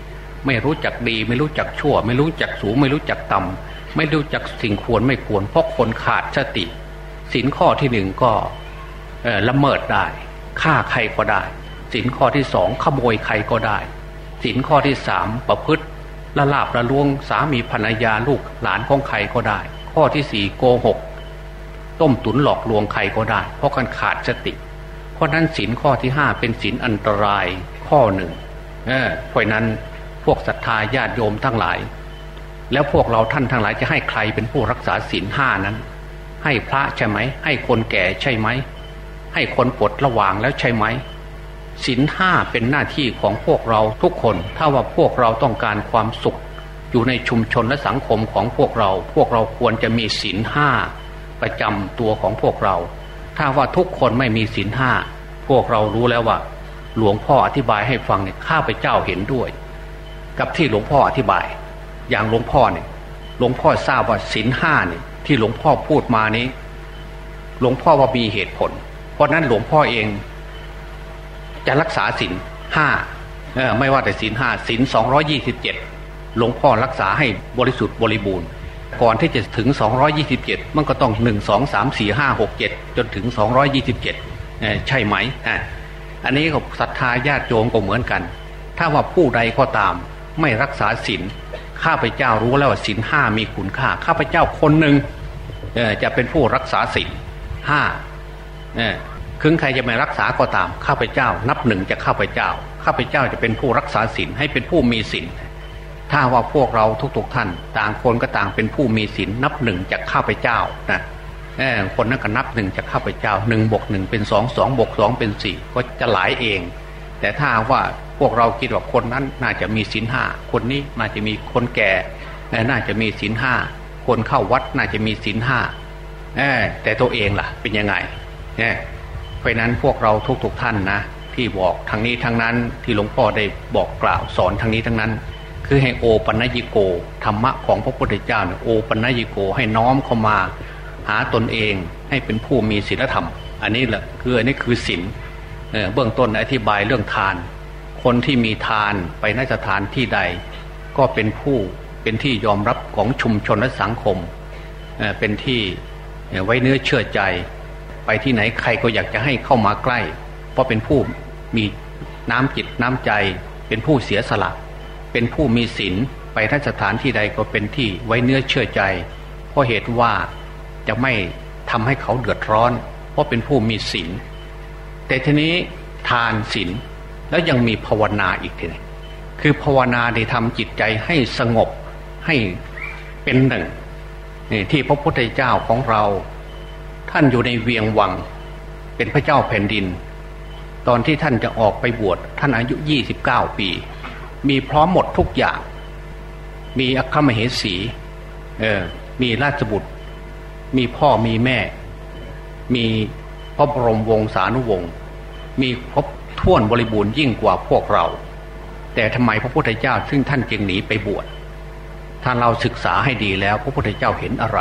Speaker 1: ไม่รู้จักดี ไม่รู้จักชั่ว ไม่รู้จักสูง ไม่รู้จักต่ำไม่รู้จักสิ่งควรไม่ควร เพราะคนขาดสติสินข้อที่หนึ่งก็ละเมิดได้ฆ่าใครก็ได้สินข้อที่สองขโมยใครก็ได้สินข้อที่สามประพฤติ ละลาบละลวงสามีภรรยาลูกหลานของใครก็ได้ ข้อที่สี่โกหก ต้มตุนหลอกลวงใครก็ได้ เพราะการขาดสติ เพราะนั้นสินข้อที่ห้าเป็นสินอันตรายข้อหนึ่งเพราะนั้นพวกศรัทธาญาติโยมทั้งหลาย แล้วพวกเราท่านทั้งหลายจะให้ใครเป็นผู้รักษาสินห้านั้น ให้พระใช่ไหม ให้คนแก่ใช่ไหม ให้คนปลดระวางแล้วใช่ไหม ศีลห้าเป็นหน้าที่ของพวกเราทุกคน ถ้าว่าพวกเราต้องการความสุข อยู่ในชุมชนและสังคมของพวกเรา พวกเราควรจะมีศีลห้าประจำตัวของพวกเรา ถ้าว่าทุกคนไม่มีศีลห้าพวกเรารู้แล้วว่า หลวงพ่ออธิบายให้ฟังเนี่ยข้าพเจ้าเห็นด้วย กับที่หลวงพ่ออธิบาย อย่างหลวงพ่อเนี่ยหลวงพ่อทราบว่าศีลห้าเนี่ยที่หลวงพ่อพูดมานี้ หลวงพ่อว่ามีเหตุผล เพราะนั้นหลวงพ่อเอง จะรักษาศีลห้าไม่ว่าแต่ศีลห้าศีลสองยี่สิบเจ็ดหลวงพ่อรักษาให้บริสุทธิ์บริบูรณ์ ก่อนที่จะถึงสองยี่สิบเจ็ดมันก็ต้องหนึ่งสองสามสี่ห้าหกเจ็ดจนถึงสองยี่สิบเจ็ดใช่ไหมอันนี้กับศรัทธาญาติโยมก็เหมือนกัน ถ้าว่าผู้ใดก็ตามไม่รักษาศีลข้าพเจ้ารู้แล้วว่าศีลห้ามีคุณค่า ข้าพเจ้าคนหนึ่งจะเป็นผู้รักษาศีลห้า คึงใครจะไม่รักษาก็ตามข้าพเจ้า นับหนึ่งจะข้าพเจ้า ข้าพเจ้าจะเป็นผู้รักษาศีลให้เป็นผู้มีศีลถ้าว่าพวกเราทุกๆท่าน ต่างคนก็ต่างเป็นผู้มีศีลนับหนึ่งจากข้าพเจ้านะคนนั้นก็นับหนึ่งจากข้าพเจ้าหนึ่งบวกหนึ่งเป็นสองสองบวกสองเป็นสี่ก็จะหลายเอง แต่ถ้าว่าพวกเราคิดว่าคนนั้นน่าจะมีศีลห้าคนนี้น่าจะมีคนแก่น่าจะมีศีลห้าคนเข้าวัดน่าจะมีศีลห้าแต่ตัวเองล่ะ เป็นยังไงเพราะนั้นพวกเราทุกๆทท่านนะที่บอกทางนี้ทางนั้นที่หลวงพ่อได้บอกกล่าวสอนทางนี้ทั้งนั้น คือให้โอปัญญิโกธรรมะของพระพุทธเจ้าเนี่ยโอปัญญิโกให้น้อมเข้ามาหาตนเองให้เป็นผู้มีศีลธรรม อันนี้แหละคืออันนี้คือศีลเบื้องต้นอธิบายเรื่องทาน คนที่มีทานไปนสถานที่ใด ก็เป็นผู้เป็นที่ยอมรับของชุมชนและสังคม เป็นที่ไว้เนื้อเชื่อใจ ไปที่ไหนใครก็อยากจะให้เข้ามาใกล้ เพราะเป็นผู้มีน้ำจิตน้ำใจ เป็นผู้เสียสละ เป็นผู้มีศีลไปนสถานที่ใดก็เป็นที่ไว้เนื้อเชื่อใจ เพราะเหตุว่าจะไม่ทำให้เขาเดือดร้อน เพราะเป็นผู้มีศีลแต่ทีนี้ทานศีลแล้วยังมีภาวนาอีกทีนึงคือภาวนาได้ทำจิตใจให้สงบให้เป็นหนึ่งนี่ที่พระพุทธเจ้าของเรา ท่านอยู่ในเวียงวัง เป็นพระเจ้าแผ่นดิน ตอนที่ท่านจะออกไปบวชท่านอายุยี่สิบเก้าปี มีพร้อมหมดทุกอย่าง มีอัครมเหสีเออมีราชบุตร มีพ่อมีแม่ มีพระบรมวงศานุวงศ์มีครบถ้วนบริบูรณ์ยิ่งกว่าพวกเรา แต่ทำไมพระพุทธเจ้า ซึ่งท่านจึงหนีไปบวชถ้าเราศึกษาให้ดีแล้ว พระพุทธเจ้าเห็นอะไร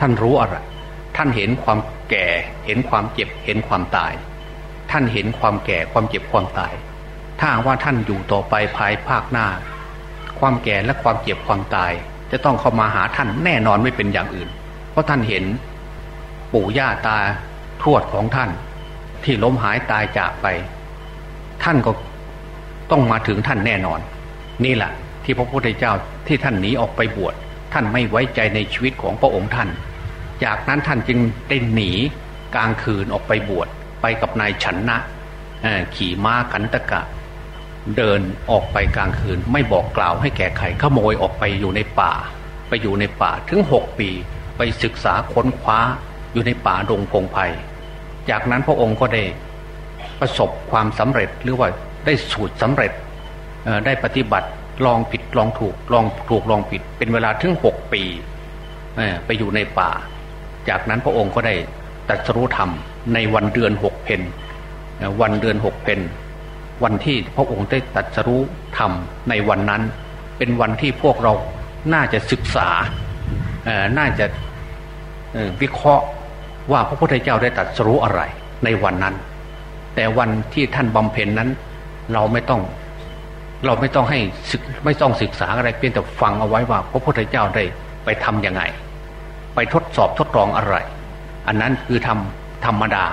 Speaker 1: ท่านรู้อะไร ท่านเห็นความแก่ เห็นความเจ็บ เห็นความตาย ท่านเห็นความแก่ ความเจ็บ ความตาย ถ้าว่าท่านอยู่ต่อไปภายภาคหน้า ความแก่และความเจ็บ ความตาย จะต้องเข้ามาหาท่านแน่นอนไม่เป็นอย่างอื่น เพราะท่านเห็นปู่ย่าตาทวดของท่าน ที่ล้มหายตายจากไป ท่านก็ต้องมาถึงท่านแน่นอน นี่แหละที่พระพุทธเจ้าที่ท่านหนีออกไปบวชท่านไม่ไว้ใจในชีวิตของพระองค์ท่าน จากนั้นท่านจึงได้หนีกลางคืนออกไปบวชไปกับนายฉันนะขี่ม้ากันตะกะ เดินออกไปกลางคืน ไม่บอกกล่าวให้แก่ใครขโมยออกไปอยู่ในป่า ไปอยู่ในป่าถึงหกปี ไปศึกษาค้นคว้าอยู่ในป่าดงพงไพ่จากนั้นพระองค์ก็ได้ประสบความสำเร็จหรือว่าได้สูตรสำเร็จได้ปฏิบัติลองผิดลองถูกลองถูกลองผิดเป็นเวลาถึงหกปีไปอยู่ในป่า จากนั้นพระองค์ก็ได้ตัดสรุธรรมในวันเดือนหกเพนวันเดือนหกเพนวันที่พระองค์ได้ตัดสรุธรรมในวันนั้น เป็นวันที่พวกเราน่าจะศึกษาน่าจะวิเคราะห์ว่าพระพุทธเจ้าได้ตัดสรู้อะไรในวันนั้น แต่วันที่ท่านบำเพ็ญนั้น เราไม่ต้องเราไม่ต้องให้ไม่ต้องศึกษาอะไรเพียงแต่ฟังเอาไว้ว่า พระพุทธเจ้าได้ไปทำยังไง ทดสอบทดลองอะไร อันนั้นคือทำธรรมดา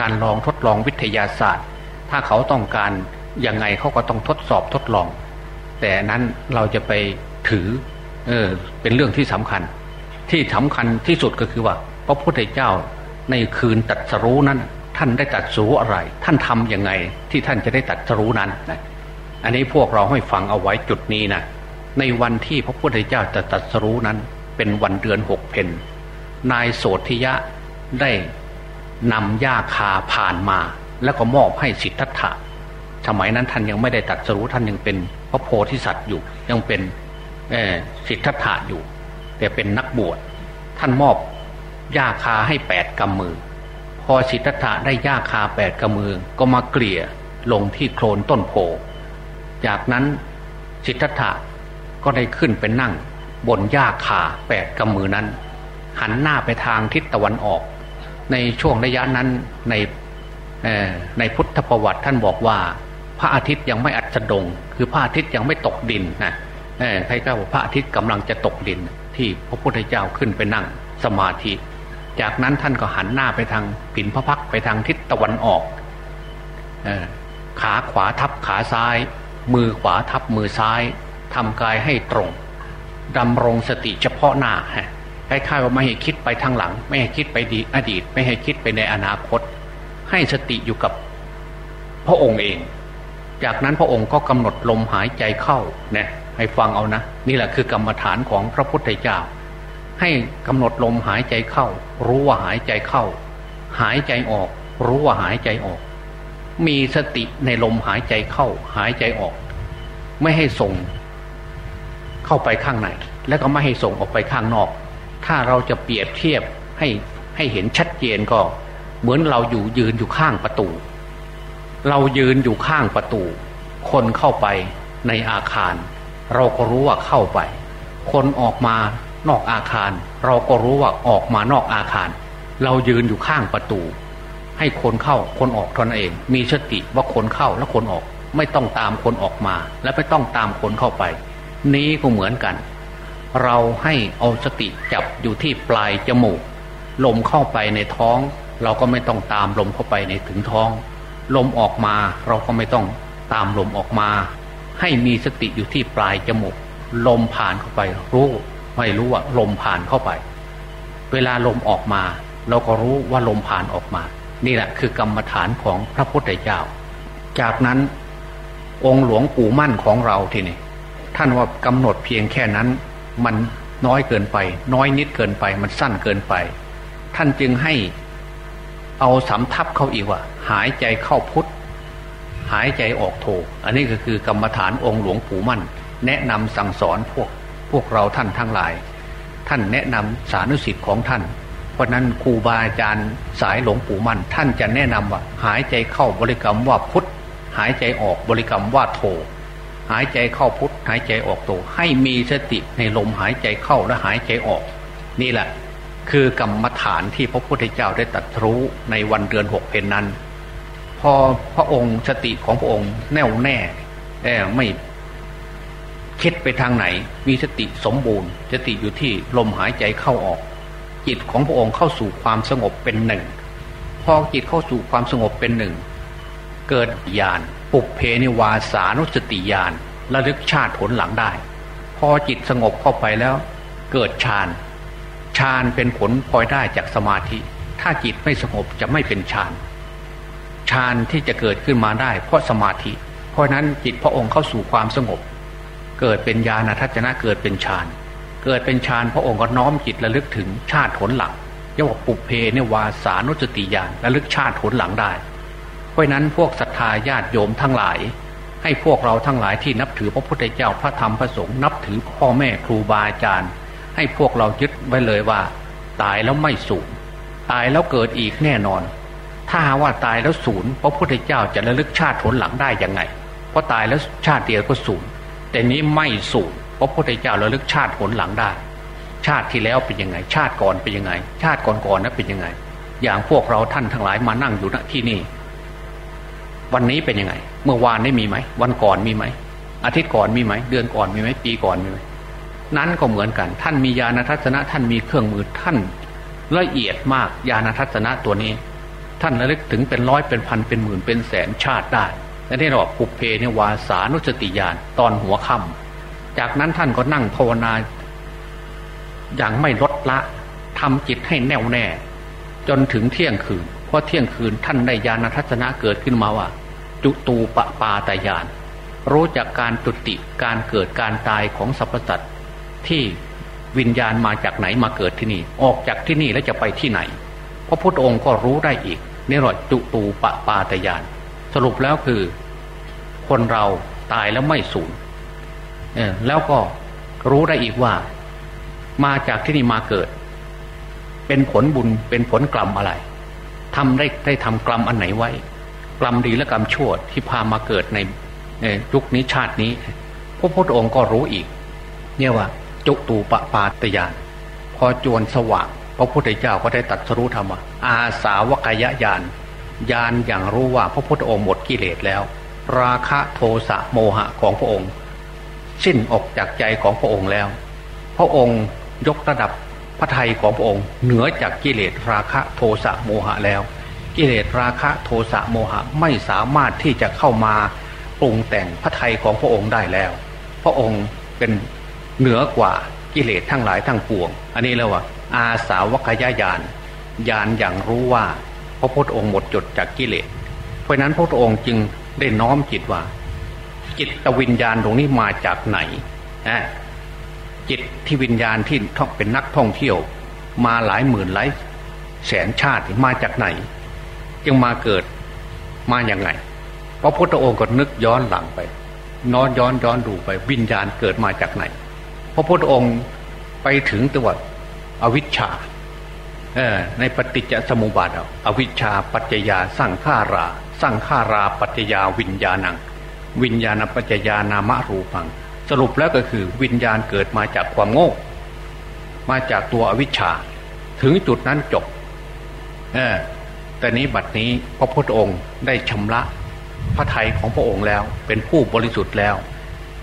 Speaker 1: การลองทดลองวิทยาศาสตร์ ถ้าเขาต้องการยังไงเขาก็ต้องทดสอบทดลอง แต่นั้นเราจะไปถือเออเป็นเรื่องที่สำคัญ ที่สำคัญที่สุดก็คือว่า พระพุทธเจ้าในคืนตัดสรู้นั้น ท่านได้ตัดสู้อะไร ท่านทํำยังไงที่ท่านจะได้ตัดสรู้นั้นนะอันนี้พวกเราให้ฟังเอาไว้จุดนี้นะในวันที่พระพุทธเจ้าจะตัดสรู้นั้น เป็นวันเดือนหกเพนนายโสธิยะได้นำญ้าคาผ่านมา แล้วก็มอบให้สิทธัตถะสมัยนั้นท่านยังไม่ได้ตัดสรู้ท่านยังเป็นพระโพธิสัตว์อยู่ ยังเป็นสิทธัตถะอยู่ แต่เป็นนักบวชท่านมอบญ้าคาให้แปดกำมือ พอสิทธัตถะได้ญ้าคาแปดกำมือก็มาเกลี่ยลงที่โคลนต้นโพจากนั้นสิทธัตถะก็ได้ขึ้นไปนั่ง บนหญ้าคาแปดกำมือนั้น หันหน้าไปทางทิศตะวันออก ในช่วงระยะนั้นในในพุทธประวัติท่านบอกว่า พระอาทิตย์ยังไม่อัสดง คือพระอาทิตย์ยังไม่ตกดินนะใครก็บอกพระอาทิตย์กำลังจะตกดิน ที่พระพุทธเจ้าขึ้นไปนั่งสมาธิ จากนั้นท่านก็หันหน้าไปทางผินพระพักไปทางทิศตะวันออกขาขวาทับขาซ้าย มือขวาทับมือซ้ายทำกายให้ตรง ดำรงสติเฉพาะหน้าฮะคล้ายว่าไม่ให้คิดไปทางหลัง ไม่ให้คิดไปดีอดีต ไม่ให้คิดไปในอนาคต ให้สติอยู่กับพระองค์เอง จากนั้นพระองค์ก็กำหนดลมหายใจเข้าเนี่ยให้ฟังเอานะ นี่แหละคือกรรมฐานของพระพุทธเจ้า ให้กำหนดลมหายใจเข้า รู้ว่าหายใจเข้า หายใจออก รู้ว่าหายใจออก มีสติในลมหายใจเข้า หายใจออก ไม่ให้ส่ง เข้าไปข้างในแล้วก็ไม่ให้ส่งออกไปข้างนอก ถ้าเราจะเปรียบเทียบให้ให้เห็นชัดเจนก็ เหมือนเราอยู่ยืนอยู่ข้างประตู เรายืนอยู่ข้างประตู คนเข้าไปในอาคาร เราก็รู้ว่าเข้าไป คนออกมานอกอาคาร เราก็รู้ว่าออกมานอกอาคาร เรายืนอยู่ข้างประตู ให้คนเข้าคนออกทนเอง มีสติว่าคนเข้าและคนออก ไม่ต้องตามคนออกมา และไม่ต้องตามคนเข้าไป นี้ก็เหมือนกัน เราให้เอาสติจับอยู่ที่ปลายจมูก ลมเข้าไปในท้อง เราก็ไม่ต้องตามลมเข้าไปในถึงท้อง ลมออกมาเราก็ไม่ต้องตามลมออกมา ให้มีสติอยู่ที่ปลายจมูก ลมผ่านเข้าไปรู้ไม่รู้ว่าลมผ่านเข้าไป เวลาลมออกมา เราก็รู้ว่าลมผ่านออกมา นี่แหละคือกรรมฐานของพระพุทธเจ้า จากนั้นองค์หลวงปู่มั่นของเราทีนี่ ท่านว่ากำหนดเพียงแค่นั้นมันน้อยเกินไป น้อยนิดเกินไป มันสั้นเกินไป ท่านจึงให้เอาสำทับเข้าอีกว่า หายใจเข้าพุทธหายใจออกโท อันนี้ก็คือกรรมฐานองค์หลวงปู่มั่น แนะนำสั่งสอนพวกพวกเราท่านทั้งหลาย ท่านแนะนำสานุสิทธิ์ของท่าน เพราะนั้นครูบาอาจารย์สายหลวงปู่มั่น ท่านจะแนะนำว่าหายใจเข้าบริกรรมว่าพุทธหายใจออกบริกรรมว่าโท หายใจเข้าพุทธหายใจออกโทให้มีสติในลมหายใจเข้าและหายใจออก นี่แหละ คือกรรมฐานที่พระพุทธเจ้าได้ตรัสรู้ในวันเดือนหกเพนนั้น พอพระองค์สติของพระองค์แน่วแน่แไม่คิดไปทางไหน มีสติสมบูรณ์ สติอยู่ที่ลมหายใจเข้าออก จิตของพระองค์เข้าสู่ความสงบเป็นหนึ่ง พอจิตเข้าสู่ความสงบเป็นหนึ่ง เกิดญาณ ปุกเพนิวาสานุสติญาณระลึกชาติผลหลังได้ พอจิตสงบเข้าไปแล้ว เกิดฌานฌานเป็นผลพลอยได้จากสมาธิ ถ้าจิตไม่สงบจะไม่เป็นฌานฌานที่จะเกิดขึ้นมาได้ เพราะสมาธิ เพราะนั้นจิตพระองค์เข้าสู่ความสงบ เกิดเป็นญาณทัศนะเกิดเป็นฌานเกิดเป็นฌานพระองค์ก็น้อมจิตระลึกถึงชาติผลหลังเรียกว่าปุเพเนวาสานุสติญาณระลึกชาติผลหลังได้ ราะนั้นพวกศรัทธาญาติโยมทั้งหลาย ให้พวกเราทั้งหลายที่นับถือพระพุทธเจ้าพระธรรมพระสงฆ์นับถือพ่อแม่ครูบาอาจารย์ ให้พวกเรายึดไว้เลยว่า ตายแล้วไม่สูญตายแล้วเกิดอีกแน่นอน ถ้าว่าตายแล้วสูญพระพุทธเจ้าจะระลึกชาติผลหลังได้ยังไง เพราะตายแล้วชาติเดียวก็สูญแต่นี้ไม่สูญพระพุทธเจ้าระลึกชาติผลหลังได้ ชาติที่แล้วเป็นยังไง ชาติก่อนเป็นยังไง ชาติก่อนๆนั้นเป็นยังไง อย่างพวกเราท่านทั้งหลายมานั่งอยู่ณที่นี่ วันนี้เป็นยังไง เมื่อวานได้มีไหม วันก่อนมีไหม อาทิตย์ก่อนมีไหม เดือนก่อนมีไหม ปีก่อนมีไหม นั้นก็เหมือนกัน ท่านมียาณทัศนะ ท่านมีเครื่องมือท่านละเอียดมากยาณทัศนะตัวนี้ ท่านระลึกถึงเป็นร้อยเป็นพันเป็นหมื่นเป็นแสนชาติได้และที่เราบอกปุเพเนวาสานุสติญาณตอนหัวค่ำจากนั้นท่านก็นั่งภาวนา อย่างไม่ลดละทำจิตให้แน่วแน่ จนถึงเที่ยงคืน พราะเที่ยงคืนท่านได้ญาณทัศนะเกิดขึ้นมาว่า จุตูปปาตายาน รู้จักการจุติการเกิดการตายของสรรพสัตว์ที่วิญญาณมาจากไหนมาเกิดที่นี่ ออกจากที่นี่แล้วจะไปที่ไหน พระพุทธองค์ก็รู้ได้อีกนี่หรอจุตูปปาตยาน สรุปแล้วคือ คนเราตายแล้วไม่สูญแล้วก็รู้ได้อีกว่า มาจากที่นี่มาเกิด เป็นผลบุญเป็นผลกรรมอะไร ทำได้ได้ทำกรรมอันไหนไว้ กรรมดีและกรรมชั่วที่พามาเกิดในยุคนี้ชาตินี้ พระพุทธองค์ก็รู้อีก เนี่ยว่า จุตูปปาตยานพอจวนสว่าง พระพุทธเจ้าก็ได้ตัดสรู้ธรรมอาสาวกายญาณญาณอย่างรู้ว่าพระพุทธองค์หมดกิเลสแล้ว ราคะโทสะโมหะของพระองค์ สิ้นออกจากใจของพระองค์แล้ว พระองค์ยกระดับ พระทัยของพระองค์เหนือจากกิเลสราคะโทสะโมหะแล้ว กิเลสราคะโทสะโมหะไม่สามารถที่จะเข้ามาปรุงแต่งพระทัยของพระองค์ได้แล้ว พระองค์เป็นเหนือกว่ากิเลสทั้งหลายทั้งปวง อันนี้แล้วว่าอาสาวกยญาณญาณอย่างรู้ว่าพระพุทธองค์หมดจดจากกิเลส เพราะนั้นพระพุทธองค์จึงได้น้อมจิตว่า จิตวิญญาณตรงนี้มาจากไหน จิตที่วิญญาณที่ท่องเป็นนักท่องเที่ยว มาหลายหมื่นหลายแสนชาติมาจากไหน จึงมาเกิดมาอย่างไงพระพุทธองค์ก็นึกย้อนหลังไปนอนย้อนย้อนดูไปวิญญาณเกิดมาจากไหน พระพุทธองค์ไปถึงตัวอวิชชาในปฏิจจสมุปบาทอวิชชาปัจจยาสร้างข้าราสร้างข้าราปัจจยาวิญญาณัง วิญญาณปัจจยานามะรูปัง สรุปแล้วก็คือวิญญาณเกิดมาจากความโง่ มาจากตัวอวิชชา ถึงจุดนั้นจบเออแต่นี้บัดนี้พระพุทธองค์ได้ชำระพระไทยของพระองค์แล้ว เป็นผู้บริสุทธิ์แล้ว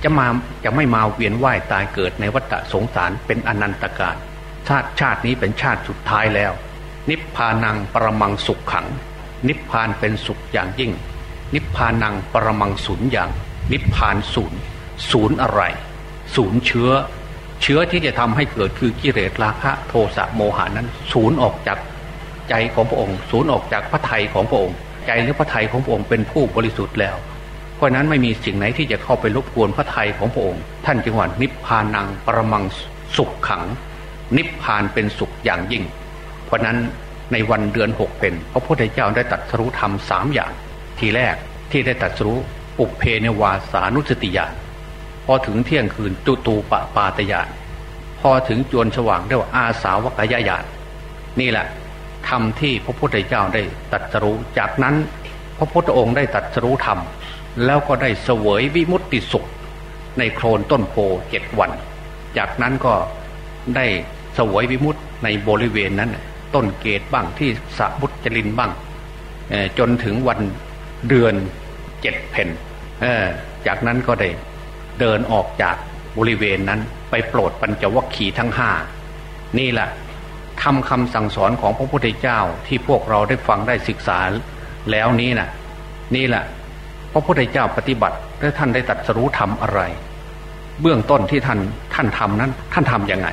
Speaker 1: จะมาจะไม่มาเวียนว่ายตายเกิดในวัฏสงสารเป็นอนันตการชาติชาตินี้เป็นชาติสุดท้ายแล้ว นิพพานังปรมังสุขขัง นิพพานเป็นสุขอย่างยิ่ง นิพพานังปรมังศูนย์อย่าง นิพพานศูนย์ ศูนย์อะไร ศูนย์เชื้อ เชื้อที่จะทำให้เกิดคือกิเลสราคะโทสะโมหานั้น ศูนย์ออกจากใจของพระองค์ ศูนย์ออกจากพระไทยของพระองค์ ใจหรือพระไทยของพระองค์เป็นผู้บริสุทธิ์แล้ว เพราะนั้นไม่มีสิ่งไหนที่จะเข้าไปรบกวนพระไทยของพระองค์ ท่านจึงว่านิพพานังปรมังสุขขัง นิพพานเป็นสุขอย่างยิ่ง เพราะนั้นในวันเดือนหกเป็นพระพุทธเจ้าได้ตรัสรู้ธรรมสามอย่าง ทีแรกที่ได้ตรัสรู้อุเพเนวาสานุสติญาณ พอถึงเที่ยงคืนจุตูปปาตญาณพอถึงจวนสว่างเรียกว่าอาสาวกยญาณนี่แหละธรรมที่พระพุทธเจ้าได้ตรัสรู้จากนั้นพระพุทธองค์ได้ตรัสรู้ธรรม แล้วก็ได้เสวยวิมุตติสุข ในโคลนต้นโพเจ็ดวัน จากนั้นก็ได้เสวยวิมุตติในบริเวณนั้น ต้นเกตบ้างที่สะบุจลินบ้างจนถึงวันเดือนเจ็ดเพนจากนั้นก็ได้ เดินออกจากบริเวณนั้นไปโปรดปัญจวัคคีย์ทั้งห้านี่แหละทำคำสั่งสอนของพระพุทธเจ้าที่พวกเราได้ฟังได้ศึกษาแล้วนี้นะนี่แหละพระพุทธเจ้าปฏิบัติและท่านได้ตัดสรู้ทำอะไร เบื้องต้นที่ท่านท่านทำนั้นท่านทำยังไง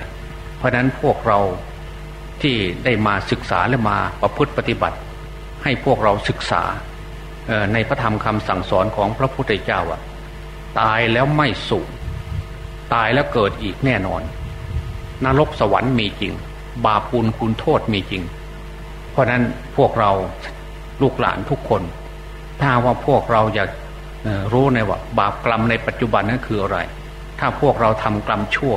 Speaker 1: เพราะนั้นพวกเราที่ได้มาศึกษาและมาประพฤติปฏิบัติ ให้พวกเราศึกษาในพระธรรมคำสั่งสอนของพระพุทธเจ้าอะ ตายแล้วไม่สูญตายแล้วเกิดอีกแน่นอน นรกสวรรค์มีจริง บาปุลคุณโทษมีจริง เพราะนั้นพวกเราลูกหลานทุกคน ถ้าว่าพวกเราอยากรู้ในว่า บาปกรรมในปัจจุบันนั้นคืออะไร ถ้าพวกเราทำกรรมชั่ว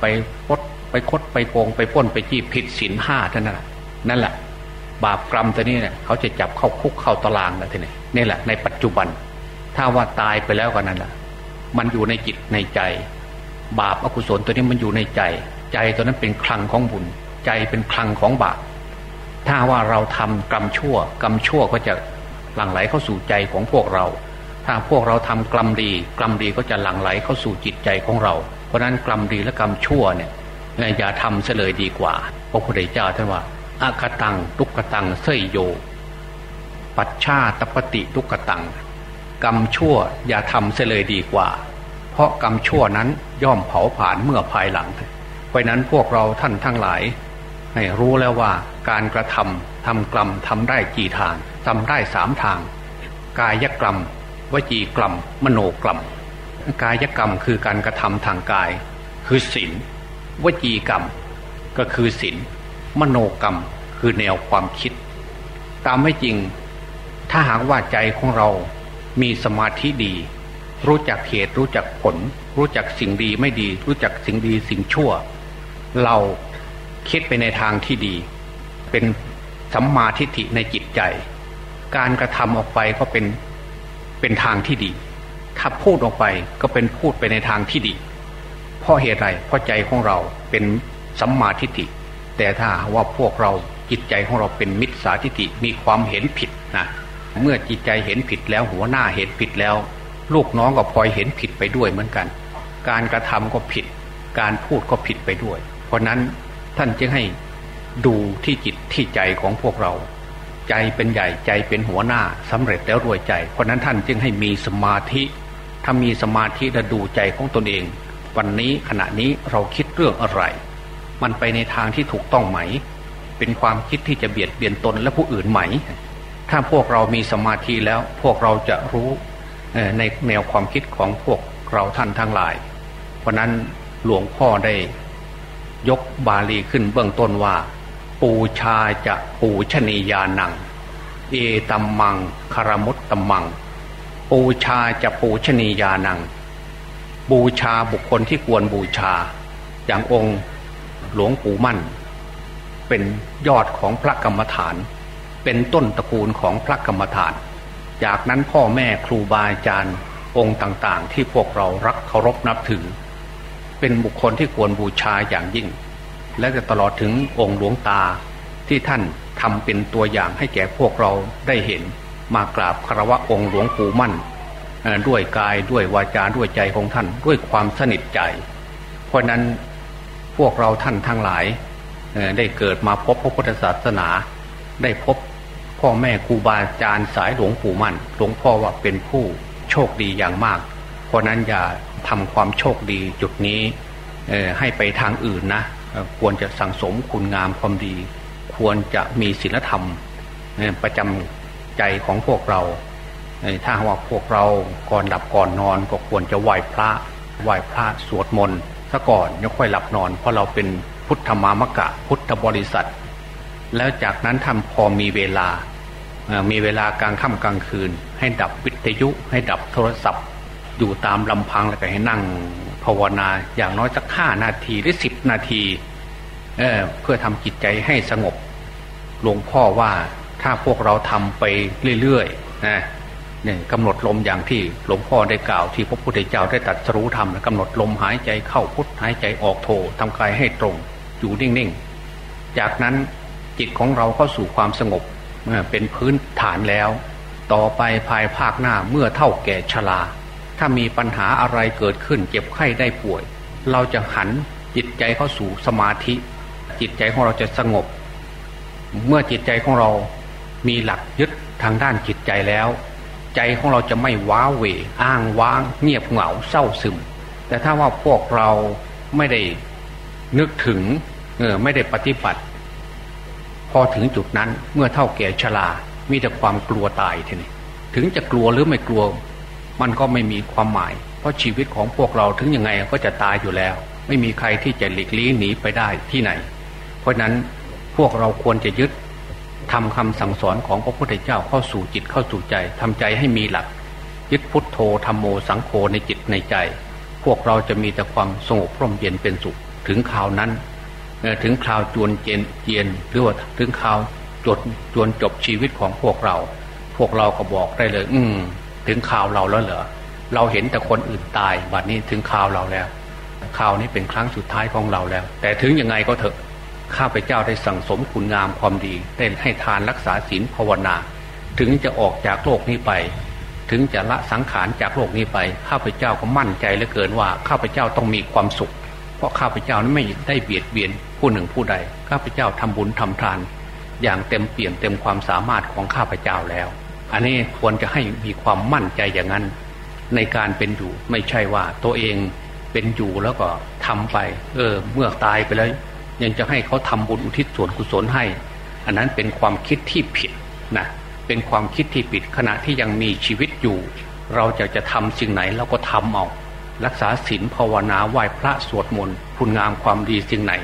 Speaker 1: ไปพดไปคดไปโกงไปพ้นไปจี้ผิดศีลห้าท่านนั่นแหละนั่นแหละบาปกรรมตัวนี้เนี่ยเขาจะจับเข้าคุกเข้าตารางแล้วทีนี้นี่แหละในปัจจุบัน ถ้าว่าตายไปแล้วกันนั่นแหละมันอยู่ในจิตในใจ บาปอกุศลตัวนี้มันอยู่ในใจ ใจตัวนั้นเป็นคลังของบุญ ใจเป็นคลังของบาปถ้าว่าเราทำกรรมชั่ว กรรมชั่วก็จะหลั่งไหลเข้าสู่ใจของพวกเรา ถ้าพวกเราทำกรรมดี กรรมดีก็จะหลั่งไหลเข้าสู่จิตใจของเรา เพราะนั้นกรรมดีและกรรมชั่วเนี่ยอย่าทำเสลยดีกว่าพระพุทธเจ้าท่านว่าอากตัง ทุกตังเสยโย ปัจชาตปฏิทุกตัง กรรมชั่วอย่าทำเสเลยดีกว่า เพราะกรรมชั่วนั้นย่อมเผาผ่านเมื่อภายหลัง เพราะนั้นพวกเราท่านทั้งหลาย ให้รู้แล้วว่าการกระทำทำกรรมทำได้กี่ทางทำได้สามทาง กายกรรม วจีกรรม มโนกรรม กายกรรมคือการกระทำทางกาย คือศีลวจีกรรม ก็คือศีลมโนกรรมคือแนวความคิด ตามไม่จริง ถ้าหากว่าใจของเรา มีสมาธิดี รู้จักเหตุรู้จักผล รู้จักสิ่งดีไม่ดี รู้จักสิ่งดีสิ่งชั่ว เราคิดไปในทางที่ดี เป็นสัมมาทิฏฐิในจิตใจ การกระทำออกไปก็เป็นเป็นทางที่ดี ถ้าพูดออกไปก็เป็นพูดไปในทางที่ดีเพราะเหตุไรเพราะใจของเราเป็นสัมมาทิฏฐิแต่ถ้าว่าพวกเราจิตใจของเราเป็นมิจฉาทิฏฐิมีความเห็นผิดนะ เมื่อจิตใจเห็นผิดแล้วหัวหน้าเห็นผิดแล้ว ลูกน้องก็พลอยเห็นผิดไปด้วยเหมือนกัน การกระทำก็ผิด การพูดก็ผิดไปด้วย เพราะนั้นท่านจึงให้ดูที่จิตที่ใจของพวกเรา ใจเป็นใหญ่ใจเป็นหัวหน้าสำเร็จแล้วรวยใจ เพราะนั้นท่านจึงให้มีสมาธิถ้ามีสมาธิและดูใจของตนเอง วันนี้ขณะนี้เราคิดเรื่องอะไร มันไปในทางที่ถูกต้องไหม เป็นความคิดที่จะเบียดเบียนตนและผู้อื่นไหม ถ้าพวกเรามีสมาธิแล้วพวกเราจะรู้ในแนวความคิดของพวกเราท่านทั้งหลาย เพราะนั้นหลวงพ่อได้ยกบาลีขึ้นเบื้องต้นว่า ปูชาจะปูชนียานัง เอตัมมังคารมุตตัมมัง ปูชาจะปูชนียานัง บูชาบุคคลที่ควรบูชา อย่างองค์หลวงปู่มั่น เป็นยอดของพระกรรมฐาน เป็นต้นตระกูลของพระกรรมฐาน จากนั้นพ่อแม่ครูบาอาจารย์องค์ต่างๆ ที่พวกเรารักเคารพนับถือ เป็นบุคคลที่ควรบูชาอย่างยิ่ง และจะตลอดถึงองค์หลวงตาที่ท่านทำเป็นตัวอย่างให้แก่พวกเราได้เห็น มากราบคารวะองค์หลวงปู่มั่น ด้วยกายด้วยวาจาด้วยใจของท่านด้วยความสนิทใจ เพราะนั้นพวกเราท่านทั้งหลายได้เกิดมาพบพระพุทธศาสนา ได้พบ พ่อแม่ครูบาอาจารย์สายหลวงปู่มั่น หลวงพ่อว่าเป็นผู้โชคดีอย่างมาก เพราะนั้นอย่าทำความโชคดีจุดนี้ให้ไปทางอื่นนะควรจะสั่งสมคุณงามความดี ควรจะมีศีลธรรมประจำใจของพวกเราถ้าว่าพวกเราก่อนหลับก่อนนอนก็ควรจะไหว้พระไหว้พระสวดมนต์ซะก่อนแล้วค่อยหลับนอน เพราะเราเป็นพุทธมามกะพุทธบริษัท แล้วจากนั้นทำพอมีเวลา มีเวลากลางค่ำกลางคืน ให้ดับวิทยุ ให้ดับโทรศัพท์ อยู่ตามลำพังแล้วก็ให้นั่งภาวนาอย่างน้อยสักห้านาทีหรือสิบนาทีเเพื่อทำจิตใจให้สงบ หลวงพ่อว่าถ้าพวกเราทำไปเรื่อยๆนะเนี่ยกำหนดลมอย่างที่หลวงพ่อได้กล่าวที่พระพุทธเจ้าได้ตรัสรู้ทำกำหนดลมหายใจเข้าพุทหายใจออกโททำกายให้ตรง อยู่นิ่งๆ จากนั้น จิตของเราเข้าสู่ความสงบเป็นพื้นฐานแล้ว ต่อไปภายภาคหน้าเมื่อเท่าแก่ชรา ถ้ามีปัญหาอะไรเกิดขึ้นเจ็บไข้ได้ป่วย เราจะหันจิตใจเข้าสู่สมาธิ จิตใจของเราจะสงบ เมื่อจิตใจของเรามีหลักยึดทางด้านจิตใจแล้ว ใจของเราจะไม่ว้าเหวอ้างว้าง เงียบเหงาเศร้าซึม แต่ถ้าว่าพวกเราไม่ได้นึกถึงเออไม่ได้ปฏิบัติ พอถึงจุดนั้นเมื่อเท่าแก่ชรา มีแต่ความกลัวตายทีนี้ถึงจะกลัวหรือไม่กลัว มันก็ไม่มีความหมาย เพราะชีวิตของพวกเราถึงยังไงก็จะตายอยู่แล้ว ไม่มีใครที่จะหลีกลี่หนีไปได้ที่ไหน เพราะนั้นพวกเราควรจะยึดทำคำสั่งสอนของพระพุทธเจ้าเข้าสู่จิตเข้าสู่ใจทำใจให้มีหลัก ยึดพุทโธธรรมโมสังโฆในจิตในใจ พวกเราจะมีแต่ความสงบร่มเย็นเป็นสุข ถึงข่าวนั้น ถึงคราวจวนเจนเย็นหรือว่าถึงข่าวจดจวนจบชีวิตของพวกเรา พวกเราก็บอกได้เลย อืมถึงข่าวเราแล้วเหรอเราเห็นแต่คนอื่นตายบัดนี้ถึงข่าวเราแล้วข่าวนี้เป็นครั้งสุดท้ายของเราแล้ว แต่ถึงยังไงก็เถอะข้าพเจ้าได้สั่งสมคุณงามความดีได้ให้ทานรักษาศีลภาวนา ถึงจะออกจากโลกนี้ไป ถึงจะละสังขารจากโลกนี้ไป ข้าพเจ้าก็มั่นใจเหลือเกินว่า ข้าพเจ้าต้องมีความสุข เพราะข้าพเจ้านั้นไม่ได้เบียดเบียน ผู้หนึ่งผู้ใดข้าพเจ้าทำบุญทำทาน อย่างเต็มเปี่ยมเต็มความสามารถของข้าพเจ้าแล้ว อันนี้ควรจะให้มีความมั่นใจอย่างนั้น ในการเป็นอยู่ไม่ใช่ว่าตัวเองเป็นอยู่แล้วก็ทำไป เออ เมื่อตายไปแล้ว ยังจะให้เขาทำบุญอุทิศส่วนกุศลให้ อันนั้นเป็นความคิดที่ผิดนะเป็นความคิดที่ผิดขณะที่ยังมีชีวิตอยู่ เราจะจะทำสิ่งไหนเราก็ทำเอารักษาศีลภาวนาไหว้พระสวดมนต์คุณงามความดีสิ่งไหน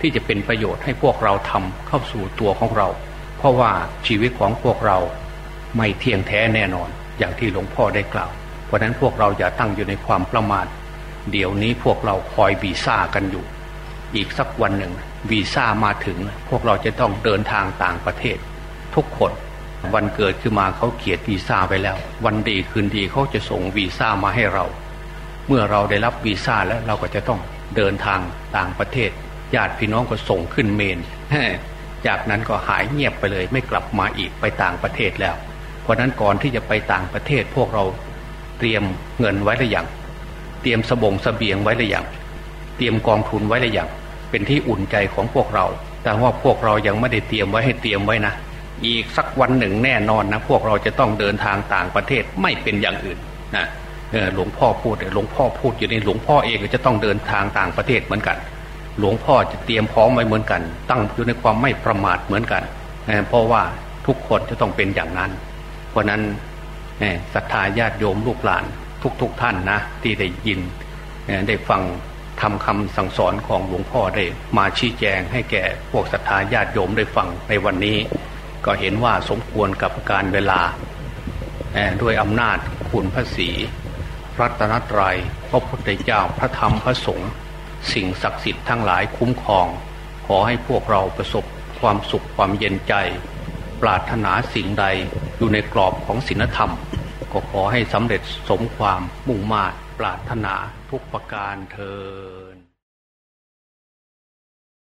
Speaker 1: ที่จะเป็นประโยชน์ให้พวกเราทำเข้าสู่ตัวของเรา เพราะว่าชีวิตของพวกเราไม่เที่ยงแท้แน่นอนอย่างที่หลวงพ่อได้กล่าว เพราะนั้นพวกเราอย่าตั้งอยู่ในความประมาทเดี๋ยวนี้พวกเราคอยบีซ่ากันอยู่ อีกสักวันหนึ่งวีซ่ามาถึง พวกเราจะต้องเดินทางต่างประเทศ ทุกคนวันเกิดขึ้นมาเขาเขียนวีซ่าไปแล้ว วันดีคืนดีเขาจะส่งวีซ่ามาให้เรา เมื่อเราได้รับวีซ่าแล้วเราก็จะต้องเดินทางต่างประเทศ ญาติพี่น้องก็ส่งขึ้นเมนจากนั้นก็หายเงียบไปเลย ไม่กลับมาอีกไปต่างประเทศแล้ว เพราะนั้นก่อนที่จะไปต่างประเทศพวกเราเตรียมเงินไว้หรือยังเตรียมสบงสเสบียงไว้หรือยังเตรียมกองทุนไว้หรือยังเป็นที่อุ่นใจของพวกเรา แต่ว่าพวกเรายังไม่ได้เตรียมไว้ให้เตรียมไว้นะอีกสักวันหนึ่งแน่นอนนะพวกเราจะต้องเดินทางต่างประเทศไม่เป็นอย่างอื่นนะหลวงพ่อพูดหลวงพ่อพูดอยู่ในหลวงพ่อเองก็จะต้องเดินทางต่างประเทศเหมือนกัน หลวงพ่อจะเตรียมพร้อมไว้เหมือนกัน ตั้งอยู่ในความไม่ประมาทเหมือนกัน เพราะว่าทุกคนจะต้องเป็นอย่างนั้น เพราะนั้นศรัทธาญาติโยมลูกหลานทุกๆทท่านนะที่ได้ยินได้ฟังทำคำสั่งสอนของหลวงพ่อได้มาชี้แจงให้แก่พวกศรัทธาญาติโยมได้ฟังในวันนี้ ก็เห็นว่าสมควรกับการเวลาด้วยอำนาจคุณพระศรีรัตนตรยัยพระพุทธเจ้าพระธรรมพระสงฆ์ สิ่งศักดิ์สิทธิ์ทั้งหลายคุ้มครอง ขอให้พวกเราประสบความสุขความเย็นใจ ปรารถนาสิ่งใดอยู่ในกรอบของศีลธรรม ก็ขอให้สำเร็จสมความมุ่งมา่ปรารถนาทุกประการเธอ